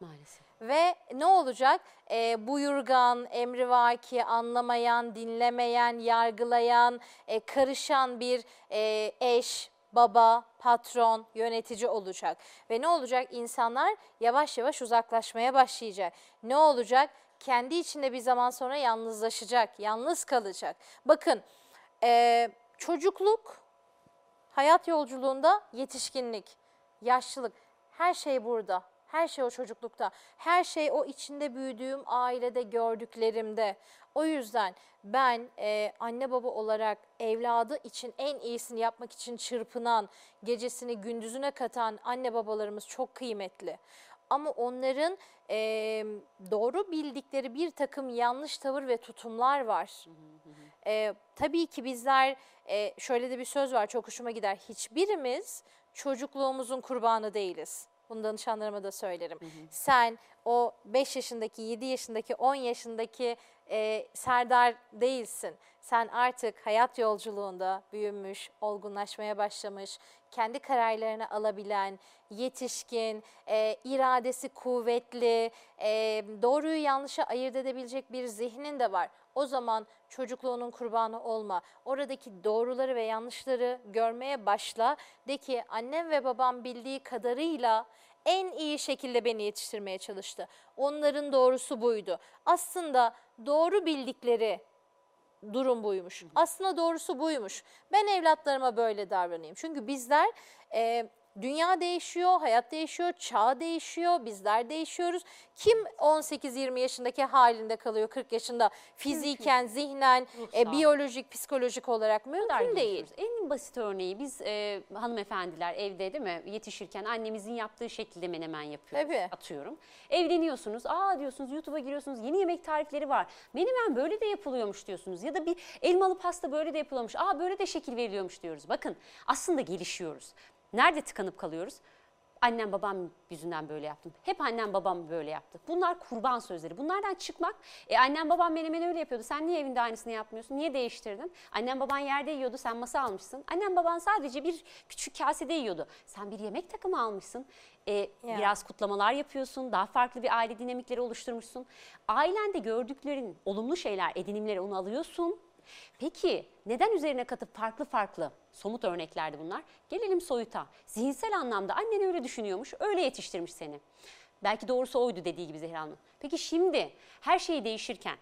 Maalesef. Ve ne olacak? E, buyurgan, emrivaki, anlamayan, dinlemeyen, yargılayan, e, karışan bir e, eş, baba, patron, yönetici olacak. Ve ne olacak? İnsanlar yavaş yavaş uzaklaşmaya başlayacak. Ne olacak? Kendi içinde bir zaman sonra yalnızlaşacak, yalnız kalacak. Bakın, e, çocukluk, hayat yolculuğunda yetişkinlik, yaşlılık her şey burada. Her şey o çocuklukta. Her şey o içinde büyüdüğüm ailede gördüklerimde. O yüzden ben e, anne baba olarak evladı için en iyisini yapmak için çırpınan, gecesini gündüzüne katan anne babalarımız çok kıymetli. Ama onların e, doğru bildikleri bir takım yanlış tavır ve tutumlar var. E, tabii ki bizler e, şöyle de bir söz var çok hoşuma gider. Hiçbirimiz çocukluğumuzun kurbanı değiliz. Bunu danışanlarıma da söylerim. Sen o 5 yaşındaki, 7 yaşındaki, 10 yaşındaki e, Serdar değilsin. Sen artık hayat yolculuğunda büyümüş, olgunlaşmaya başlamış, kendi kararlarını alabilen, yetişkin, e, iradesi kuvvetli, e, doğruyu yanlışı ayırt edebilecek bir zihnin de var. O zaman çocukluğunun kurbanı olma. Oradaki doğruları ve yanlışları görmeye başla. De ki annem ve babam bildiği kadarıyla en iyi şekilde beni yetiştirmeye çalıştı. Onların doğrusu buydu. Aslında doğru bildikleri durum buymuş. Aslında doğrusu buymuş. Ben evlatlarıma böyle davranayım. Çünkü bizler e, dünya değişiyor, hayat değişiyor, çağ değişiyor, bizler değişiyoruz. Kim 18-20 yaşındaki halinde kalıyor 40 yaşında fiziken, zihnen, e, biyolojik, psikolojik olarak mümkün değil. En basit örneği biz e, hanımefendiler evde değil mi yetişirken annemizin yaptığı şekilde menemen yapıyoruz. Tabii. Atıyorum. Evleniyorsunuz. Aa diyorsunuz YouTube'a giriyorsunuz. Yeni yemek tarifleri var. Menemen böyle de yapılıyormuş diyorsunuz. Ya da bir elmalı pasta böyle de yapılıyormuş. Aa böyle de şekil veriliyormuş diyoruz. Bakın aslında gelişiyoruz. Nerede tıkanıp kalıyoruz? Annem babam yüzünden böyle yaptım. Hep annem babam böyle yaptı. Bunlar kurban sözleri. Bunlardan çıkmak. E annem babam menemen öyle yapıyordu. Sen niye evinde aynısını yapmıyorsun? Niye değiştirdin? Annem baban yerde yiyordu. Sen masa almışsın. Annem baban sadece bir küçük kasede yiyordu. Sen bir yemek takımı almışsın. E, Biraz kutlamalar yapıyorsun. Daha farklı bir aile dinamikleri oluşturmuşsun. Ailende gördüklerin olumlu şeyler, edinimleri onu alıyorsun. Peki neden üzerine katıp farklı farklı somut örneklerdi bunlar? Gelelim soyuta. Zihinsel anlamda annen öyle düşünüyormuş, öyle yetiştirmiş seni. Belki doğrusu oydu dediği gibi Zehra Hanım. Peki şimdi her şey değişirken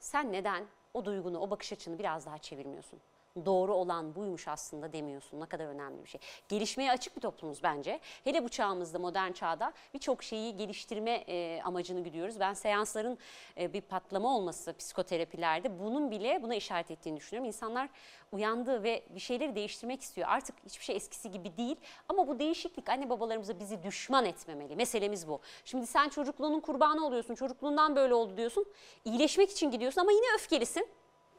sen neden o duygunu, o bakış açını biraz daha çevirmiyorsun? Doğru olan buymuş aslında demiyorsun. Ne kadar önemli bir şey. Gelişmeye açık bir toplumuz bence. Hele bu çağımızda, modern çağda birçok şeyi geliştirme e, amacını güdüyoruz. Ben seansların e, bir patlama olması psikoterapilerde bunun bile buna işaret ettiğini düşünüyorum. İnsanlar uyandı ve bir şeyleri değiştirmek istiyor. Artık hiçbir şey eskisi gibi değil. Ama bu değişiklik anne babalarımıza bizi düşman etmemeli. Meselemiz bu. Şimdi sen çocukluğunun kurbanı oluyorsun. Çocukluğundan böyle oldu diyorsun. İyileşmek için gidiyorsun ama yine öfkelisin.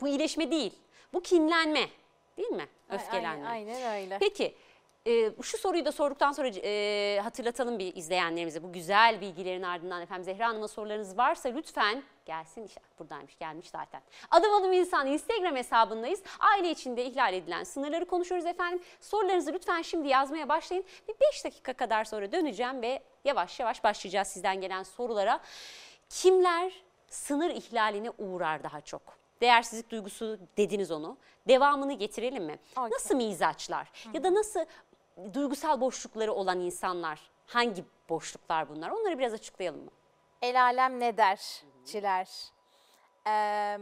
Bu iyileşme değil. Bu kinlenme. Değil mi? Öfkelenme. Aynen, aynen öyle. Peki e, şu soruyu da sorduktan sonra e, hatırlatalım bir izleyenlerimize. Bu güzel bilgilerin ardından efendim Zehra Hanım'a sorularınız varsa lütfen gelsin. İşte buradaymış gelmiş zaten. Adım adım insan Instagram hesabındayız. Aile içinde ihlal edilen sınırları konuşuyoruz efendim. Sorularınızı lütfen şimdi yazmaya başlayın. Bir 5 dakika kadar sonra döneceğim ve yavaş yavaş başlayacağız sizden gelen sorulara. Kimler sınır ihlaline uğrar daha çok? Değersizlik duygusu dediniz onu. Devamını getirelim mi? Okey. Nasıl mizaçlar ya da nasıl duygusal boşlukları olan insanlar hangi boşluklar bunlar. Onları biraz açıklayalım mı? El alem ne der Ciler? Ee,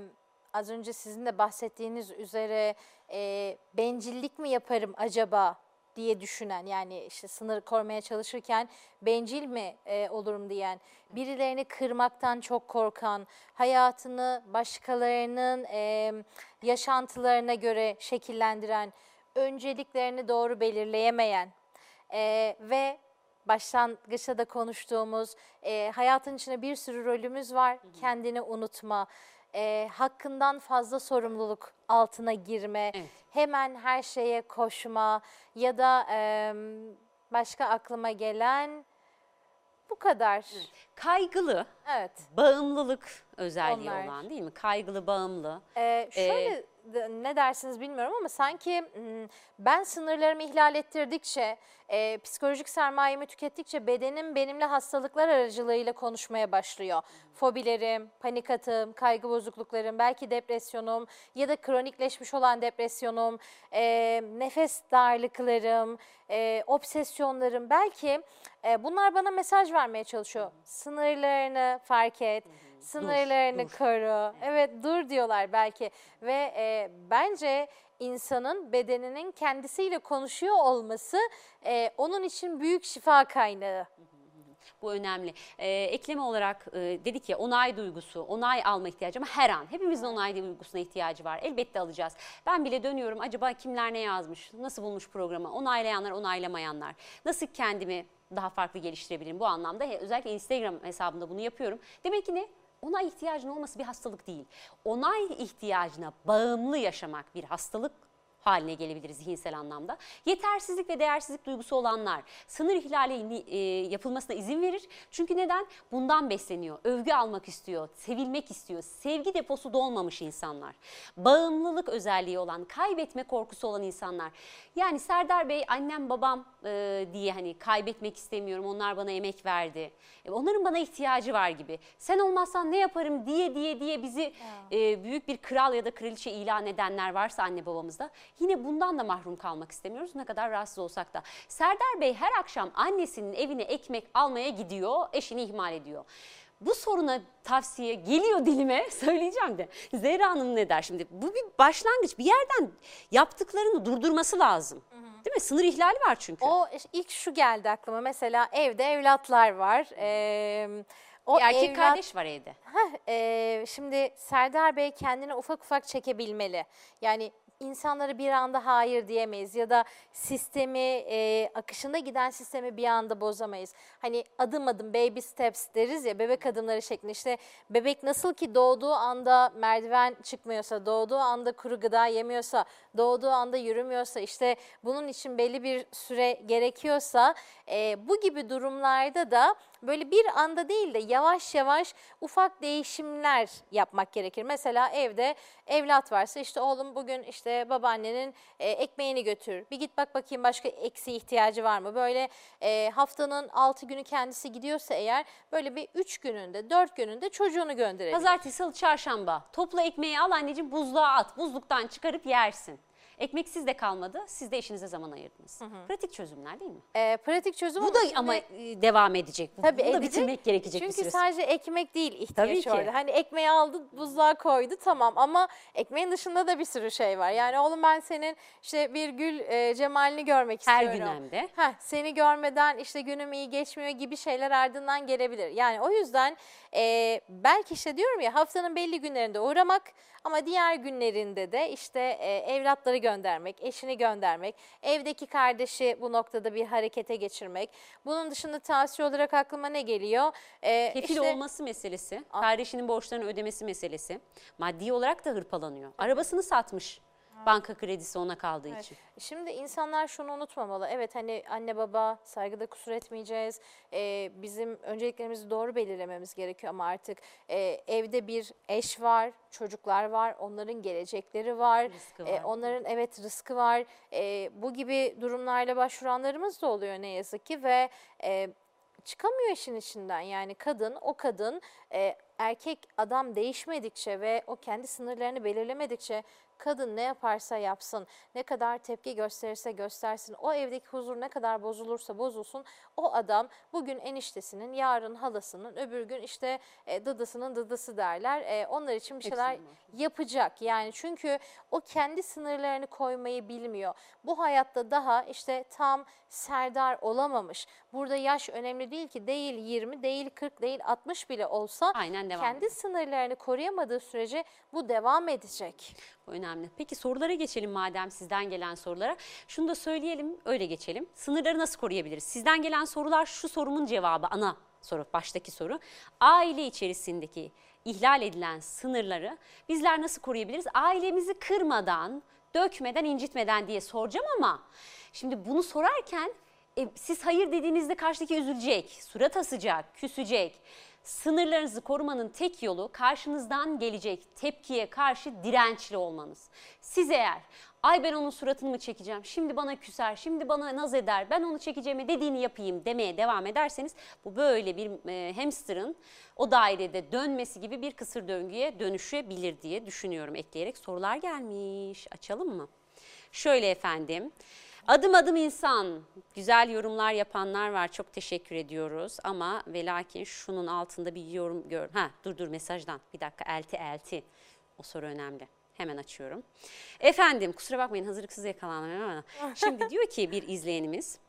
az önce sizin de bahsettiğiniz üzere e, bencillik mi yaparım acaba diye düşünen yani işte sınır korumaya çalışırken bencil mi e, olurum diyen, birilerini kırmaktan çok korkan, hayatını başkalarının e, yaşantılarına göre şekillendiren, önceliklerini doğru belirleyemeyen e, ve başlangıçta da konuştuğumuz e, hayatın içinde bir sürü rolümüz var. Kendini unutma, e, hakkından fazla sorumluluk altına girme, Evet. hemen her şeye koşma ya da e, başka aklıma gelen bu kadar. Kaygılı, Evet. bağımlılık özelliği Onlar. olan değil mi? Kaygılı, bağımlı. Ee, şöyle de- ne dersiniz bilmiyorum ama sanki mm, ben sınırlarımı ihlal ettirdikçe, e, psikolojik sermayemi tükettikçe bedenim benimle hastalıklar aracılığıyla konuşmaya başlıyor. Fobilerim, panik atığım, kaygı bozukluklarım, belki depresyonum ya da kronikleşmiş olan depresyonum, e, nefes darlıklarım, e, obsesyonlarım belki e, bunlar bana mesaj vermeye çalışıyor. Sınırlarını fark et, sınırlarını dur. koru. Evet dur diyorlar belki ve e, bence insanın bedeninin kendisiyle konuşuyor olması e, onun için büyük şifa kaynağı. Bu önemli. Ee, ekleme olarak e, dedik ya onay duygusu, onay alma ihtiyacı ama her an hepimizin onay duygusuna ihtiyacı var. Elbette alacağız. Ben bile dönüyorum acaba kimler ne yazmış, nasıl bulmuş programı, onaylayanlar, onaylamayanlar. Nasıl kendimi daha farklı geliştirebilirim bu anlamda. He- Özellikle Instagram hesabımda bunu yapıyorum. Demek ki ne? Onay ihtiyacının olması bir hastalık değil. Onay ihtiyacına bağımlı yaşamak bir hastalık haline gelebilir zihinsel anlamda. Yetersizlik ve değersizlik duygusu olanlar sınır ihlali e, yapılmasına izin verir. Çünkü neden? Bundan besleniyor. Övgü almak istiyor, sevilmek istiyor. Sevgi deposu dolmamış insanlar. Bağımlılık özelliği olan, kaybetme korkusu olan insanlar. Yani Serdar Bey annem babam e, diye hani kaybetmek istemiyorum. Onlar bana emek verdi. E, onların bana ihtiyacı var gibi. Sen olmazsan ne yaparım diye diye diye bizi e, büyük bir kral ya da kraliçe ilan edenler varsa anne babamızda yine bundan da mahrum kalmak istemiyoruz ne kadar rahatsız olsak da. Serdar Bey her akşam annesinin evine ekmek almaya gidiyor, eşini ihmal ediyor. Bu soruna tavsiye geliyor dilime söyleyeceğim de Zehra Hanım ne der şimdi? Bu bir başlangıç bir yerden yaptıklarını durdurması lazım. Değil mi? Sınır ihlali var çünkü. O ilk şu geldi aklıma mesela evde evlatlar var. Ee, o bir erkek evlat- kardeş var evde. Heh, eee, şimdi Serdar Bey kendini ufak ufak çekebilmeli. Yani insanlara bir anda hayır diyemeyiz ya da sistemi, eee, akışında giden sistemi bir anda bozamayız. Hani adım adım baby steps deriz ya bebek adımları şeklinde işte bebek nasıl ki doğduğu anda merdiven çıkmıyorsa, doğduğu anda kuru gıda yemiyorsa, doğduğu anda yürümüyorsa işte bunun için belli bir süre gerekiyorsa eee, bu gibi durumlarda da böyle bir anda değil de yavaş yavaş ufak değişimler yapmak gerekir. Mesela evde evlat varsa işte oğlum bugün işte babaannenin e, ekmeğini götür. Bir git bak bakayım başka eksi ihtiyacı var mı? Böyle e, haftanın 6 günü kendisi gidiyorsa eğer böyle bir 3 gününde 4 gününde çocuğunu gönderebilir. Pazartesi, salı, çarşamba. Topla ekmeği al anneciğim buzluğa at. Buzluktan çıkarıp yersin. Ekmeksiz de kalmadı. Siz de eşinize zaman ayırdınız. Pratik çözümler değil mi? E, pratik çözüm Bu da şimdi- ama e, devam edecek. Bu- Tabii Bunu da edecek. bitirmek gerekecek bir Çünkü süre. sadece ekmek değil ihtiyaç Tabii ki. orada. Hani ekmeği aldı buzluğa koydu tamam ama ekmeğin dışında da bir sürü şey var. Yani oğlum ben senin işte bir gül e, cemalini görmek Her istiyorum. gün hem de. Heh, seni görmeden işte günüm iyi geçmiyor gibi şeyler ardından gelebilir. Yani o yüzden e, belki işte diyorum ya haftanın belli günlerinde uğramak ama diğer günlerinde de işte e, evlatları göndermek, eşini göndermek, evdeki kardeşi bu noktada bir harekete geçirmek. Bunun dışında tavsiye olarak aklıma ne geliyor? E, Kefil işte- olması meselesi, kardeşinin borçlarını ödemesi meselesi. Maddi olarak da hırpalanıyor. Arabasını satmış banka kredisi ona kaldığı Evet. için. Şimdi insanlar şunu unutmamalı. Evet hani anne baba saygıda kusur etmeyeceğiz. Ee, bizim önceliklerimizi doğru belirlememiz gerekiyor ama artık e, evde bir eş var, çocuklar var, onların gelecekleri var. Rızkı e, var. onların evet rızkı var. E, bu gibi durumlarla başvuranlarımız da oluyor ne yazık ki ve e, çıkamıyor işin içinden. Yani kadın o kadın e, erkek adam değişmedikçe ve o kendi sınırlarını belirlemedikçe kadın ne yaparsa yapsın, ne kadar tepki gösterirse göstersin, o evdeki huzur ne kadar bozulursa bozulsun, o adam bugün eniştesinin, yarın halasının, öbür gün işte e, dıdısının dıdısı derler. E, onlar için bir şeyler yapacak. Yani çünkü o kendi sınırlarını koymayı bilmiyor. Bu hayatta daha işte tam serdar olamamış. Burada yaş önemli değil ki. Değil 20, değil 40, değil 60 bile olsa Aynen devam kendi sınırlarını koruyamadığı sürece bu devam edecek. Önemli. Peki sorulara geçelim madem sizden gelen sorulara. Şunu da söyleyelim öyle geçelim. Sınırları nasıl koruyabiliriz? Sizden gelen sorular şu sorumun cevabı ana soru baştaki soru. Aile içerisindeki ihlal edilen sınırları bizler nasıl koruyabiliriz? Ailemizi kırmadan, dökmeden, incitmeden diye soracağım ama şimdi bunu sorarken e, siz hayır dediğinizde karşıdaki üzülecek, surat asacak, küsecek. Sınırlarınızı korumanın tek yolu karşınızdan gelecek tepkiye karşı dirençli olmanız. Siz eğer ay ben onun suratını mı çekeceğim, şimdi bana küser, şimdi bana naz eder, ben onu çekeceğime dediğini yapayım demeye devam ederseniz bu böyle bir e, hamsterın o dairede dönmesi gibi bir kısır döngüye dönüşebilir diye düşünüyorum ekleyerek sorular gelmiş. Açalım mı? Şöyle efendim. Adım adım insan. Güzel yorumlar yapanlar var. Çok teşekkür ediyoruz. Ama ve lakin şunun altında bir yorum gör. Ha dur dur mesajdan. Bir dakika elti elti. O soru önemli. Hemen açıyorum. Efendim kusura bakmayın hazırlıksız yakalandım ama. Şimdi diyor ki bir izleyenimiz.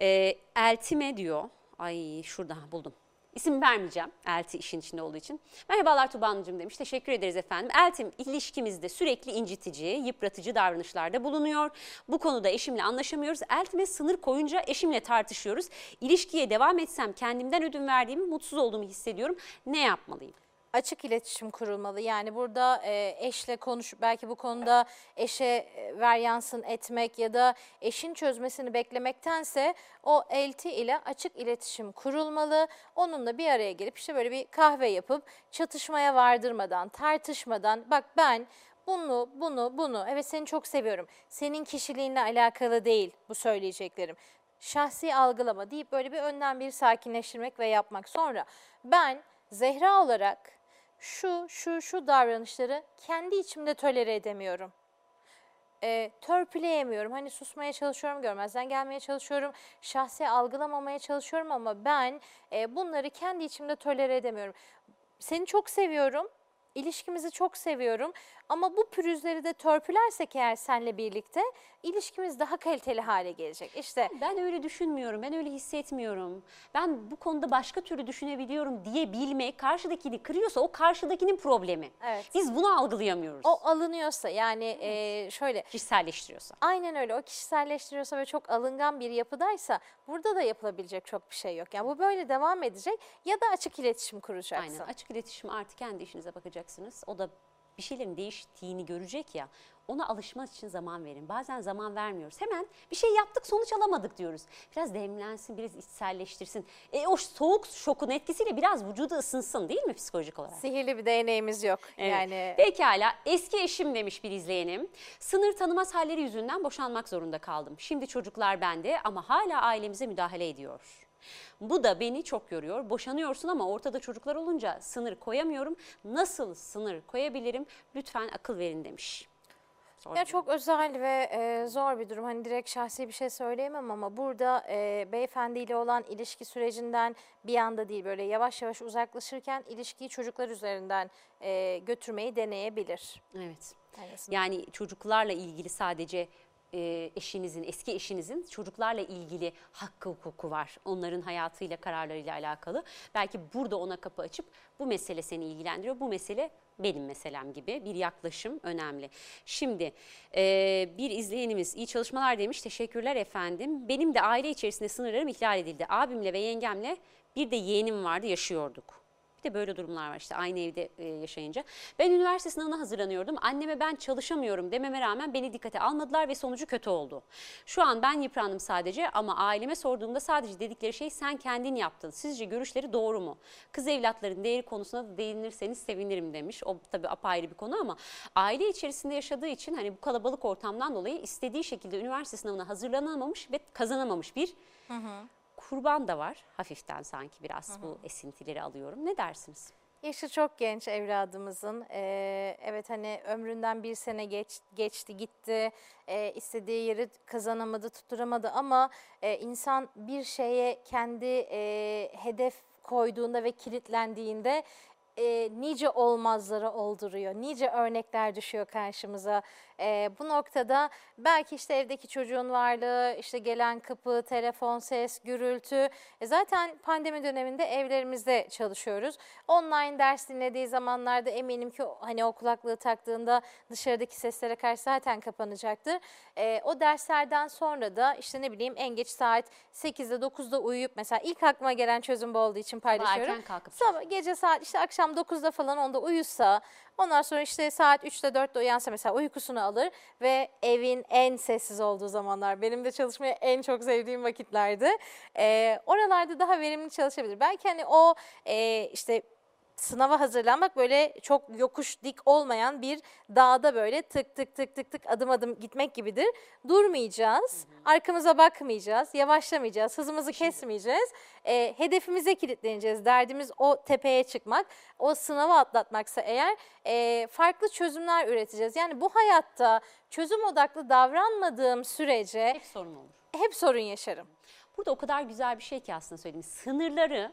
E, eltime diyor. Ay şurada buldum. İsim vermeyeceğim Elti işin içinde olduğu için. Merhabalar Tuba Hanımcığım demiş. Teşekkür ederiz efendim. Eltim ilişkimizde sürekli incitici, yıpratıcı davranışlarda bulunuyor. Bu konuda eşimle anlaşamıyoruz. Eltime sınır koyunca eşimle tartışıyoruz. İlişkiye devam etsem kendimden ödün verdiğimi, mutsuz olduğumu hissediyorum. Ne yapmalıyım? Açık iletişim kurulmalı. Yani burada e, eşle konuş belki bu konuda eşe e, ver yansın etmek ya da eşin çözmesini beklemektense o elti ile açık iletişim kurulmalı. Onunla bir araya gelip işte böyle bir kahve yapıp çatışmaya vardırmadan, tartışmadan bak ben bunu, bunu, bunu evet seni çok seviyorum. Senin kişiliğinle alakalı değil bu söyleyeceklerim şahsi algılama deyip böyle bir önden bir sakinleştirmek ve yapmak. Sonra ben Zehra olarak şu şu şu davranışları kendi içimde tolere edemiyorum. E, törpüleyemiyorum. Hani susmaya çalışıyorum, görmezden gelmeye çalışıyorum, şahsi algılamamaya çalışıyorum ama ben e, bunları kendi içimde tolere edemiyorum. Seni çok seviyorum, ilişkimizi çok seviyorum ama bu pürüzleri de törpülersek eğer senle birlikte ilişkimiz daha kaliteli hale gelecek. İşte Ben öyle düşünmüyorum, ben öyle hissetmiyorum. Ben bu konuda başka türlü düşünebiliyorum diye bilmek karşıdakini kırıyorsa o karşıdakinin problemi. Evet. Biz bunu algılayamıyoruz. o alınıyorsa yani e, şöyle Kişiselleştiriyorsa. Aynen öyle. O kişiselleştiriyorsa ve çok alıngan bir yapıdaysa burada da yapılabilecek çok bir şey yok. Yani bu böyle devam edecek ya da açık iletişim kuracaksın. Aynen açık iletişim artık kendi işinize bakacaksınız. O da bir şeylerin değiştiğini görecek ya ona alışmak için zaman verin. Bazen zaman vermiyoruz. Hemen bir şey yaptık sonuç alamadık diyoruz. Biraz demlensin, biraz içselleştirsin. E, o soğuk şokun etkisiyle biraz vücudu ısınsın değil mi psikolojik olarak? Sihirli bir değneğimiz yok. Evet. Yani Pekala eski eşim demiş bir izleyenim. Sınır tanımaz halleri yüzünden boşanmak zorunda kaldım. Şimdi çocuklar bende ama hala ailemize müdahale ediyor. Bu da beni çok yoruyor. Boşanıyorsun ama ortada çocuklar olunca sınır koyamıyorum. Nasıl sınır koyabilirim? Lütfen akıl verin demiş. Zor ya çok özel ve e, zor bir durum. Hani direkt şahsi bir şey söyleyemem ama burada e, beyefendiyle olan ilişki sürecinden bir anda değil böyle yavaş yavaş uzaklaşırken ilişkiyi çocuklar üzerinden e, götürmeyi deneyebilir. Evet. Yani Yani çocuklarla ilgili sadece e, eşinizin, eski eşinizin çocuklarla ilgili hakkı hukuku var. Onların hayatıyla, kararlarıyla alakalı. Belki burada ona kapı açıp bu mesele seni ilgilendiriyor, bu mesele benim meselem gibi bir yaklaşım önemli. Şimdi e, bir izleyenimiz iyi çalışmalar demiş. Teşekkürler efendim. Benim de aile içerisinde sınırlarım ihlal edildi. Abimle ve yengemle bir de yeğenim vardı yaşıyorduk. Bir de böyle durumlar var işte aynı evde e, yaşayınca. Ben üniversite sınavına hazırlanıyordum. Anneme ben çalışamıyorum dememe rağmen beni dikkate almadılar ve sonucu kötü oldu. Şu an ben yıprandım sadece ama aileme sorduğumda sadece dedikleri şey sen kendin yaptın. Sizce görüşleri doğru mu? Kız evlatların değeri konusuna da değinirseniz sevinirim demiş. O tabii apayrı bir konu ama aile içerisinde yaşadığı için hani bu kalabalık ortamdan dolayı istediği şekilde üniversite sınavına hazırlanamamış ve kazanamamış bir kurban da var. Hafiften sanki biraz bu esintileri alıyorum. Ne dersiniz? Yaşı çok genç evladımızın. Ee, evet hani ömründen bir sene geç, geçti gitti. Ee, istediği yeri kazanamadı, tutturamadı ama e, insan bir şeye kendi e, hedef koyduğunda ve kilitlendiğinde e, nice olmazları olduruyor. Nice örnekler düşüyor karşımıza. E, bu noktada belki işte evdeki çocuğun varlığı, işte gelen kapı, telefon, ses, gürültü. E, zaten pandemi döneminde evlerimizde çalışıyoruz. Online ders dinlediği zamanlarda eminim ki hani o kulaklığı taktığında dışarıdaki seslere karşı zaten kapanacaktır. E, o derslerden sonra da işte ne bileyim en geç saat 8'de 9'da uyuyup mesela ilk aklıma gelen çözüm bu olduğu için paylaşıyorum. erken kalkıp Sabah gece saat işte akşam 9'da falan onda uyusa ondan sonra işte saat 3'te 4'te uyansa mesela uykusunu alır ve evin en sessiz olduğu zamanlar benim de çalışmayı en çok sevdiğim vakitlerdi. Ee, oralarda daha verimli çalışabilir. Belki hani o e, işte sınava hazırlanmak böyle çok yokuş dik olmayan bir dağda böyle tık tık tık tık tık adım adım gitmek gibidir. Durmayacağız, arkamıza bakmayacağız, yavaşlamayacağız, hızımızı kesmeyeceğiz. E, hedefimize kilitleneceğiz. Derdimiz o tepeye çıkmak, o sınavı atlatmaksa eğer e, farklı çözümler üreteceğiz. Yani bu hayatta çözüm odaklı davranmadığım sürece Hep sorun olur. hep sorun yaşarım. Burada o kadar güzel bir şey ki aslında söyleyeyim. Sınırları,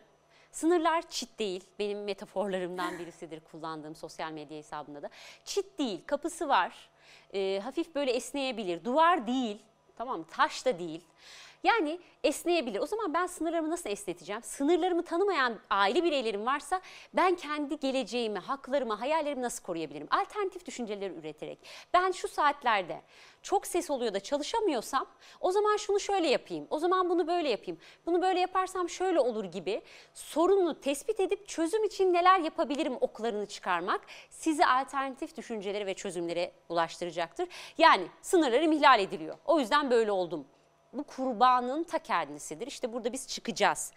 sınırlar çit değil. Benim metaforlarımdan birisidir kullandığım sosyal medya hesabında da. Çit değil, kapısı var. Ee, hafif böyle esneyebilir. Duvar değil, tamam mı? Taş da değil. Yani esneyebilir. O zaman ben sınırlarımı nasıl esneteceğim? Sınırlarımı tanımayan aile bireylerim varsa ben kendi geleceğimi, haklarımı, hayallerimi nasıl koruyabilirim? Alternatif düşünceleri üreterek. Ben şu saatlerde çok ses oluyor da çalışamıyorsam o zaman şunu şöyle yapayım. O zaman bunu böyle yapayım. Bunu böyle yaparsam şöyle olur gibi sorunu tespit edip çözüm için neler yapabilirim oklarını çıkarmak sizi alternatif düşüncelere ve çözümlere ulaştıracaktır. Yani sınırlarım ihlal ediliyor. O yüzden böyle oldum. Bu kurbanın ta kendisidir. İşte burada biz çıkacağız.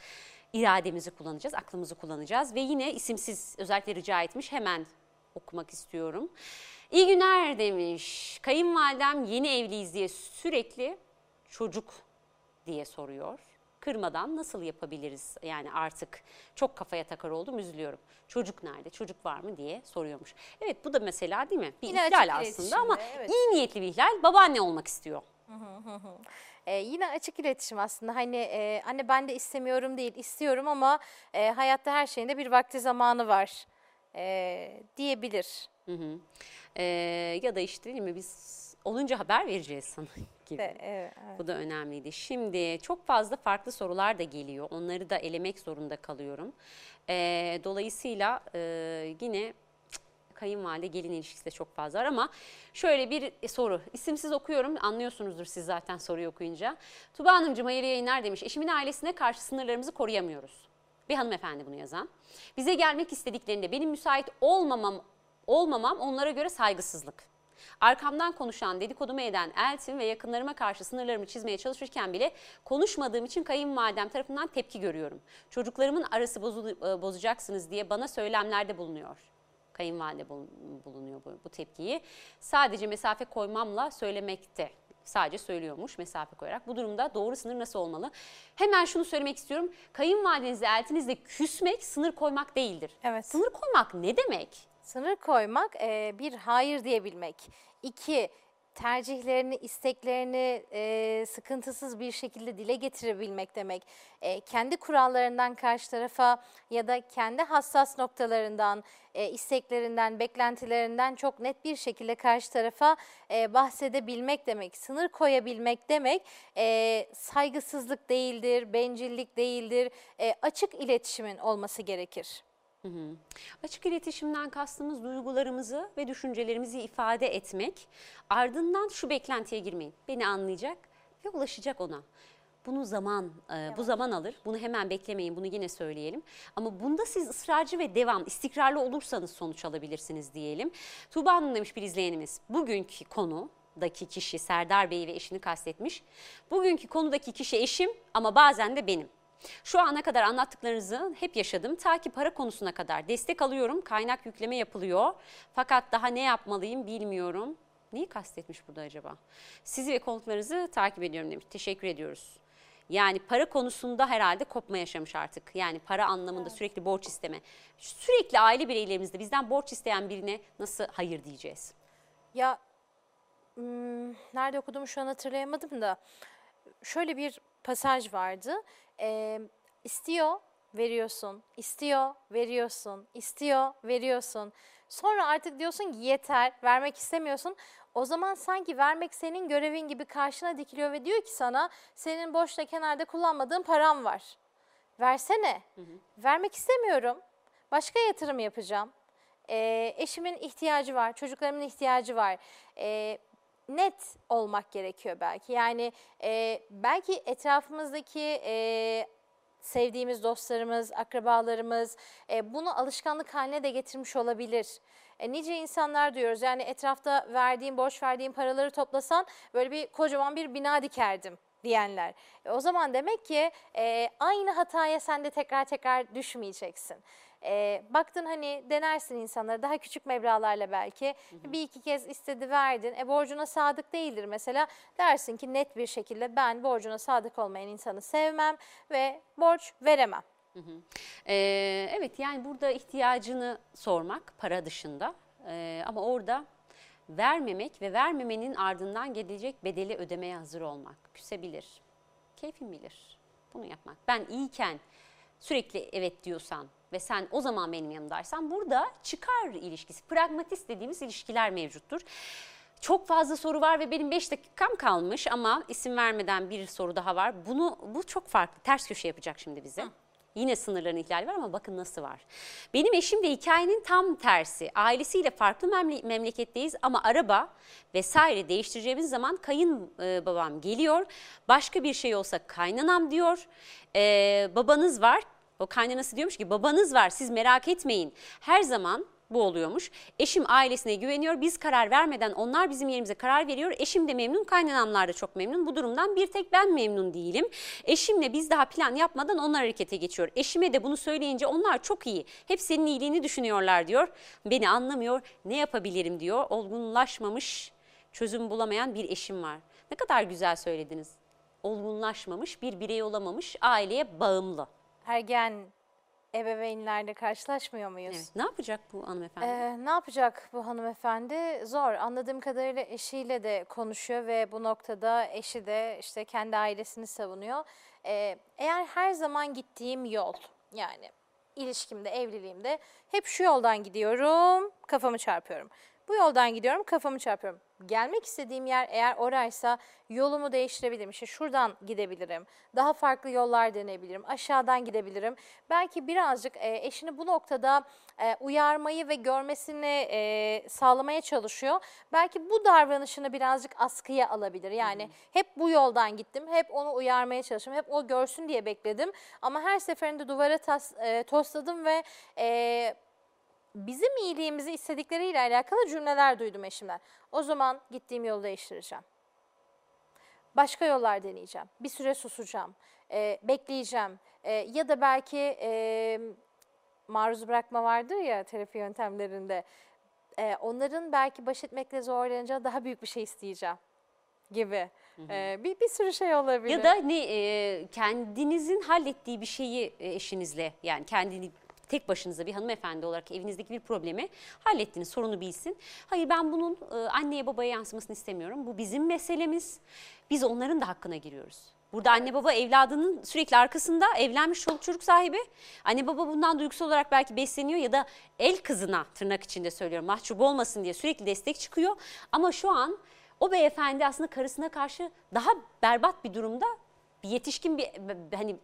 İrademizi kullanacağız, aklımızı kullanacağız ve yine isimsiz özellikle rica etmiş hemen okumak istiyorum. İyi günler demiş. Kayınvalidem yeni evliyiz diye sürekli çocuk diye soruyor. Kırmadan nasıl yapabiliriz? Yani artık çok kafaya takar oldum üzülüyorum. Çocuk nerede? Çocuk var mı diye soruyormuş. Evet bu da mesela değil mi? Bir Yine ihlal aslında ama evet. iyi niyetli bir ihlal. Babaanne olmak istiyor. Ee, yine açık iletişim aslında hani e, anne ben de istemiyorum değil istiyorum ama e, hayatta her şeyin de bir vakti zamanı var e, diyebilir. Hı hı. Ee, ya da işte değil mi biz olunca haber vereceğiz sana gibi. De, evet, evet. Bu da önemliydi. Şimdi çok fazla farklı sorular da geliyor. Onları da elemek zorunda kalıyorum. Ee, dolayısıyla e, yine kayınvalide gelin ilişkisi de çok fazla var ama şöyle bir soru. İsimsiz okuyorum. Anlıyorsunuzdur siz zaten soruyu okuyunca. Tuba Hanımcığım hayırlı yayınlar demiş. Eşimin ailesine karşı sınırlarımızı koruyamıyoruz. Bir hanımefendi bunu yazan. Bize gelmek istediklerinde benim müsait olmamam olmamam onlara göre saygısızlık. Arkamdan konuşan, dedikodumu eden Eltim ve yakınlarıma karşı sınırlarımı çizmeye çalışırken bile konuşmadığım için kayınvalidem tarafından tepki görüyorum. Çocuklarımın arası bozulu- e, bozacaksınız diye bana söylemlerde bulunuyor. Kayınvalide bul- bulunuyor bu, bu tepkiyi. Sadece mesafe koymamla söylemekte. Sadece söylüyormuş mesafe koyarak. Bu durumda doğru sınır nasıl olmalı? Hemen şunu söylemek istiyorum. Kayınvalidenizle, eltinizle küsmek sınır koymak değildir. Evet. Sınır koymak ne demek? Sınır koymak e, bir hayır diyebilmek. İki tercihlerini, isteklerini e, sıkıntısız bir şekilde dile getirebilmek demek. E, kendi kurallarından karşı tarafa ya da kendi hassas noktalarından, e, isteklerinden, beklentilerinden çok net bir şekilde karşı tarafa e, bahsedebilmek demek. Sınır koyabilmek demek e, saygısızlık değildir, bencillik değildir, e, açık iletişimin olması gerekir. Açık iletişimden kastımız duygularımızı ve düşüncelerimizi ifade etmek. Ardından şu beklentiye girmeyin. Beni anlayacak ve ulaşacak ona. Bunu zaman, e, bu zaman alır. Bunu hemen beklemeyin, bunu yine söyleyelim. Ama bunda siz ısrarcı ve devam, istikrarlı olursanız sonuç alabilirsiniz diyelim. Tuğba Hanım demiş bir izleyenimiz. Bugünkü konudaki kişi Serdar Bey ve eşini kastetmiş. Bugünkü konudaki kişi eşim ama bazen de benim. Şu ana kadar anlattıklarınızı hep yaşadım. Ta ki para konusuna kadar destek alıyorum. Kaynak yükleme yapılıyor. Fakat daha ne yapmalıyım bilmiyorum. Neyi kastetmiş burada acaba? Sizi ve konuklarınızı takip ediyorum demiş. Teşekkür ediyoruz. Yani para konusunda herhalde kopma yaşamış artık. Yani para anlamında sürekli borç isteme. Sürekli aile bireylerimizde bizden borç isteyen birine nasıl hayır diyeceğiz? Ya nerede okuduğumu şu an hatırlayamadım da şöyle bir pasaj vardı. Ee, istiyor, veriyorsun. istiyor, veriyorsun. istiyor, veriyorsun. Sonra artık diyorsun ki yeter, vermek istemiyorsun. O zaman sanki vermek senin görevin gibi karşına dikiliyor ve diyor ki sana senin boşta kenarda kullanmadığın param var. Versene. Vermek istemiyorum. Başka yatırım yapacağım. Ee, eşimin ihtiyacı var, çocuklarımın ihtiyacı var. Ee, net olmak gerekiyor belki. Yani e, belki etrafımızdaki e, sevdiğimiz dostlarımız, akrabalarımız e, bunu alışkanlık haline de getirmiş olabilir. E, nice insanlar diyoruz yani etrafta verdiğim, borç verdiğim paraları toplasan böyle bir kocaman bir bina dikerdim diyenler. E, o zaman demek ki e, aynı hataya sen de tekrar tekrar düşmeyeceksin. E, baktın hani denersin insanlara daha küçük meblağlarla belki bir iki kez istedi verdin. E borcuna sadık değildir mesela dersin ki net bir şekilde ben borcuna sadık olmayan insanı sevmem ve borç veremem. Ee, evet yani burada ihtiyacını sormak para dışında Ee, ama orada vermemek ve vermemenin ardından gelecek bedeli ödemeye hazır olmak. Küsebilir, keyfin bilir bunu yapmak. Ben iyiyken sürekli evet diyorsan ve sen o zaman benim yanımdaysan burada çıkar ilişkisi, pragmatist dediğimiz ilişkiler mevcuttur. Çok fazla soru var ve benim 5 dakikam kalmış ama isim vermeden bir soru daha var. Bunu bu çok farklı. Ters köşe yapacak şimdi bize. Yine sınırların ihlali var ama bakın nasıl var. Benim eşim de hikayenin tam tersi. Ailesiyle farklı memle- memleketteyiz ama araba vesaire değiştireceğimiz zaman kayın e, babam geliyor. Başka bir şey olsa kaynanam diyor. E, babanız var. O kaynanası diyormuş ki babanız var siz merak etmeyin. Her zaman bu oluyormuş. Eşim ailesine güveniyor. Biz karar vermeden onlar bizim yerimize karar veriyor. Eşim de memnun, kaynanamlar da çok memnun. Bu durumdan bir tek ben memnun değilim. Eşimle biz daha plan yapmadan onlar harekete geçiyor. Eşime de bunu söyleyince onlar çok iyi. Hep senin iyiliğini düşünüyorlar diyor. Beni anlamıyor. Ne yapabilirim diyor. Olgunlaşmamış, çözüm bulamayan bir eşim var. Ne kadar güzel söylediniz. Olgunlaşmamış, bir birey olamamış, aileye bağımlı. Ergen ebeveynlerle karşılaşmıyor muyuz? Evet. Ne yapacak bu hanımefendi? Ee, ne yapacak bu hanımefendi? Zor. Anladığım kadarıyla eşiyle de konuşuyor ve bu noktada eşi de işte kendi ailesini savunuyor. Ee, eğer her zaman gittiğim yol yani ilişkimde, evliliğimde hep şu yoldan gidiyorum, kafamı çarpıyorum. Bu yoldan gidiyorum, kafamı çarpıyorum. Gelmek istediğim yer eğer oraysa yolumu değiştirebilirim. İşte şuradan gidebilirim. Daha farklı yollar deneyebilirim. Aşağıdan gidebilirim. Belki birazcık e, eşini bu noktada e, uyarmayı ve görmesini e, sağlamaya çalışıyor. Belki bu davranışını birazcık askıya alabilir. Yani hep bu yoldan gittim. Hep onu uyarmaya çalıştım. Hep o görsün diye bekledim. Ama her seferinde duvara tas, e, tosladım ve... E, bizim iyiliğimizi istedikleriyle alakalı cümleler duydum eşimden. O zaman gittiğim yolu değiştireceğim. Başka yollar deneyeceğim. Bir süre susacağım. e, bekleyeceğim. E, ya da belki e, maruz bırakma vardır ya terapi yöntemlerinde. E, onların belki baş etmekle zorlanacağı daha büyük bir şey isteyeceğim gibi. E, bir, bir sürü şey olabilir. Ya da ne e, kendinizin hallettiği bir şeyi e, eşinizle yani kendini tek başınıza bir hanımefendi olarak evinizdeki bir problemi hallettiniz sorunu bilsin. Hayır ben bunun e, anneye babaya yansımasını istemiyorum. Bu bizim meselemiz. Biz onların da hakkına giriyoruz. Burada anne baba evladının sürekli arkasında evlenmiş çoluk çocuk sahibi. Anne baba bundan duygusal olarak belki besleniyor ya da el kızına tırnak içinde söylüyorum mahcup olmasın diye sürekli destek çıkıyor. Ama şu an o beyefendi aslında karısına karşı daha berbat bir durumda. Bir yetişkin bir hani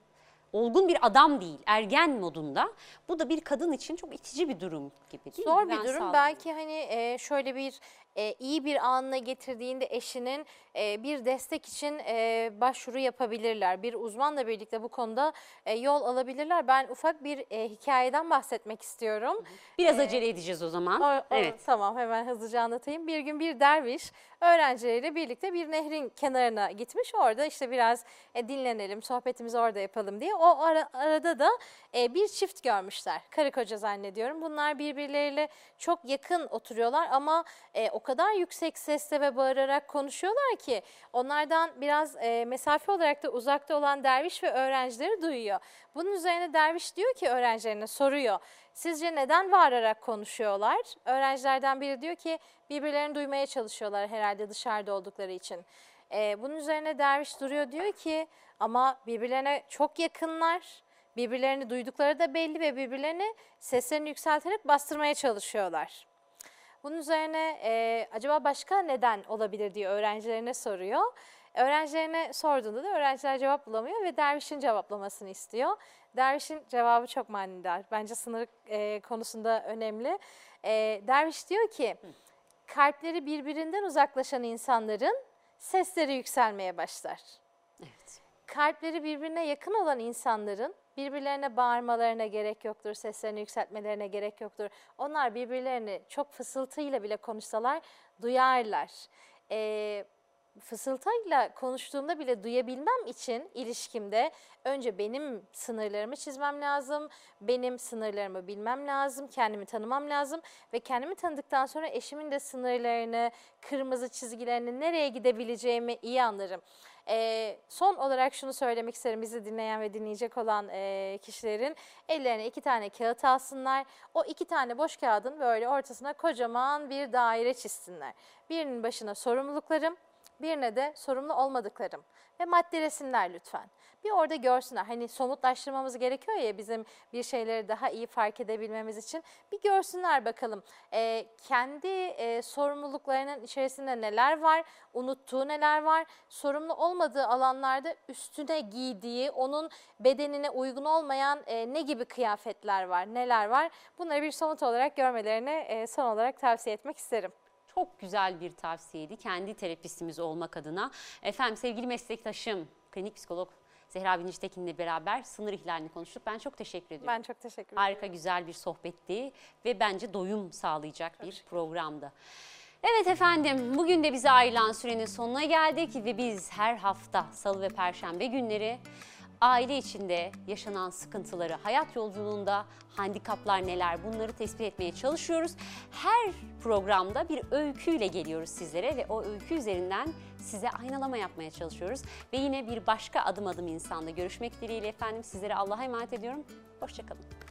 olgun bir adam değil, ergen modunda. Bu da bir kadın için çok itici bir durum gibi değil Zor mi? bir Ben durum. sağ Belki hani e, şöyle bir e, iyi bir anına getirdiğinde eşinin e, bir destek için e, başvuru yapabilirler. Bir uzmanla birlikte bu konuda e, yol alabilirler. Ben ufak bir e, hikayeden bahsetmek istiyorum. Biraz acele edeceğiz o zaman. O- o- evet. Tamam hemen hızlıca anlatayım. Bir gün bir derviş öğrencileriyle birlikte bir nehrin kenarına gitmiş. Orada işte biraz e, dinlenelim, sohbetimizi orada yapalım diye. O ara- arada da e, bir çift görmüşler. Karı koca zannediyorum. Bunlar birbirleriyle çok yakın oturuyorlar ama e, o kadar yüksek sesle ve bağırarak konuşuyorlar ki onlardan biraz e, mesafe olarak da uzakta olan derviş ve öğrencileri duyuyor. Bunun üzerine derviş diyor ki öğrencilerine soruyor. Sizce neden bağırarak konuşuyorlar? Öğrencilerden biri diyor ki birbirlerini duymaya çalışıyorlar herhalde dışarıda oldukları için. E, bunun üzerine derviş duruyor diyor ki ama birbirlerine çok yakınlar. Birbirlerini duydukları da belli ve birbirlerini seslerini yükselterek bastırmaya çalışıyorlar. Bunun üzerine e, acaba başka neden olabilir diye öğrencilerine soruyor. Öğrencilerine sorduğunda da öğrenciler cevap bulamıyor ve dervişin cevaplamasını istiyor. Dervişin cevabı çok manidar. Bence sınır e, konusunda önemli. E, derviş diyor ki kalpleri birbirinden uzaklaşan insanların sesleri yükselmeye başlar Evet. kalpleri birbirine yakın olan insanların birbirlerine bağırmalarına gerek yoktur, seslerini yükseltmelerine gerek yoktur. Onlar birbirlerini çok fısıltıyla bile konuşsalar duyarlar. Ee, fısıltıyla konuştuğumda bile duyabilmem için ilişkimde önce benim sınırlarımı çizmem lazım, benim sınırlarımı bilmem lazım, kendimi tanımam lazım ve kendimi tanıdıktan sonra eşimin de sınırlarını, kırmızı çizgilerini, nereye gidebileceğimi iyi anlarım. Ee, son olarak şunu söylemek isterim bizi dinleyen ve dinleyecek olan e, kişilerin ellerine iki tane kağıt alsınlar. O iki tane boş kağıdın böyle ortasına kocaman bir daire çizsinler. Birinin başına sorumluluklarım, birine de sorumlu olmadıklarım ve maddelesinler lütfen. Bir orada görsünler. Hani somutlaştırmamız gerekiyor ya bizim bir şeyleri daha iyi fark edebilmemiz için. Bir görsünler bakalım. Ee, kendi e, sorumluluklarının içerisinde neler var, unuttuğu neler var, sorumlu olmadığı alanlarda üstüne giydiği, onun bedenine uygun olmayan e, ne gibi kıyafetler var, neler var. Bunları bir somut olarak görmelerini e, son olarak tavsiye etmek isterim. Çok güzel bir tavsiyeydi kendi terapistimiz olmak adına. Efendim sevgili meslektaşım, klinik psikolog Zehra Binç Tekin'le beraber sınır ihlalini konuştuk. Ben çok teşekkür ediyorum. Ben çok teşekkür ederim. Harika güzel bir sohbetti ve bence doyum sağlayacak bir programdı. Evet efendim bugün de bize ayrılan sürenin sonuna geldik ve biz her hafta salı ve perşembe günleri aile içinde yaşanan sıkıntıları, hayat yolculuğunda handikaplar neler bunları tespit etmeye çalışıyoruz. Her programda bir öyküyle geliyoruz sizlere ve o öykü üzerinden size aynalama yapmaya çalışıyoruz. Ve yine bir başka adım adım insanda görüşmek dileğiyle efendim sizlere Allah'a emanet ediyorum. Hoşçakalın.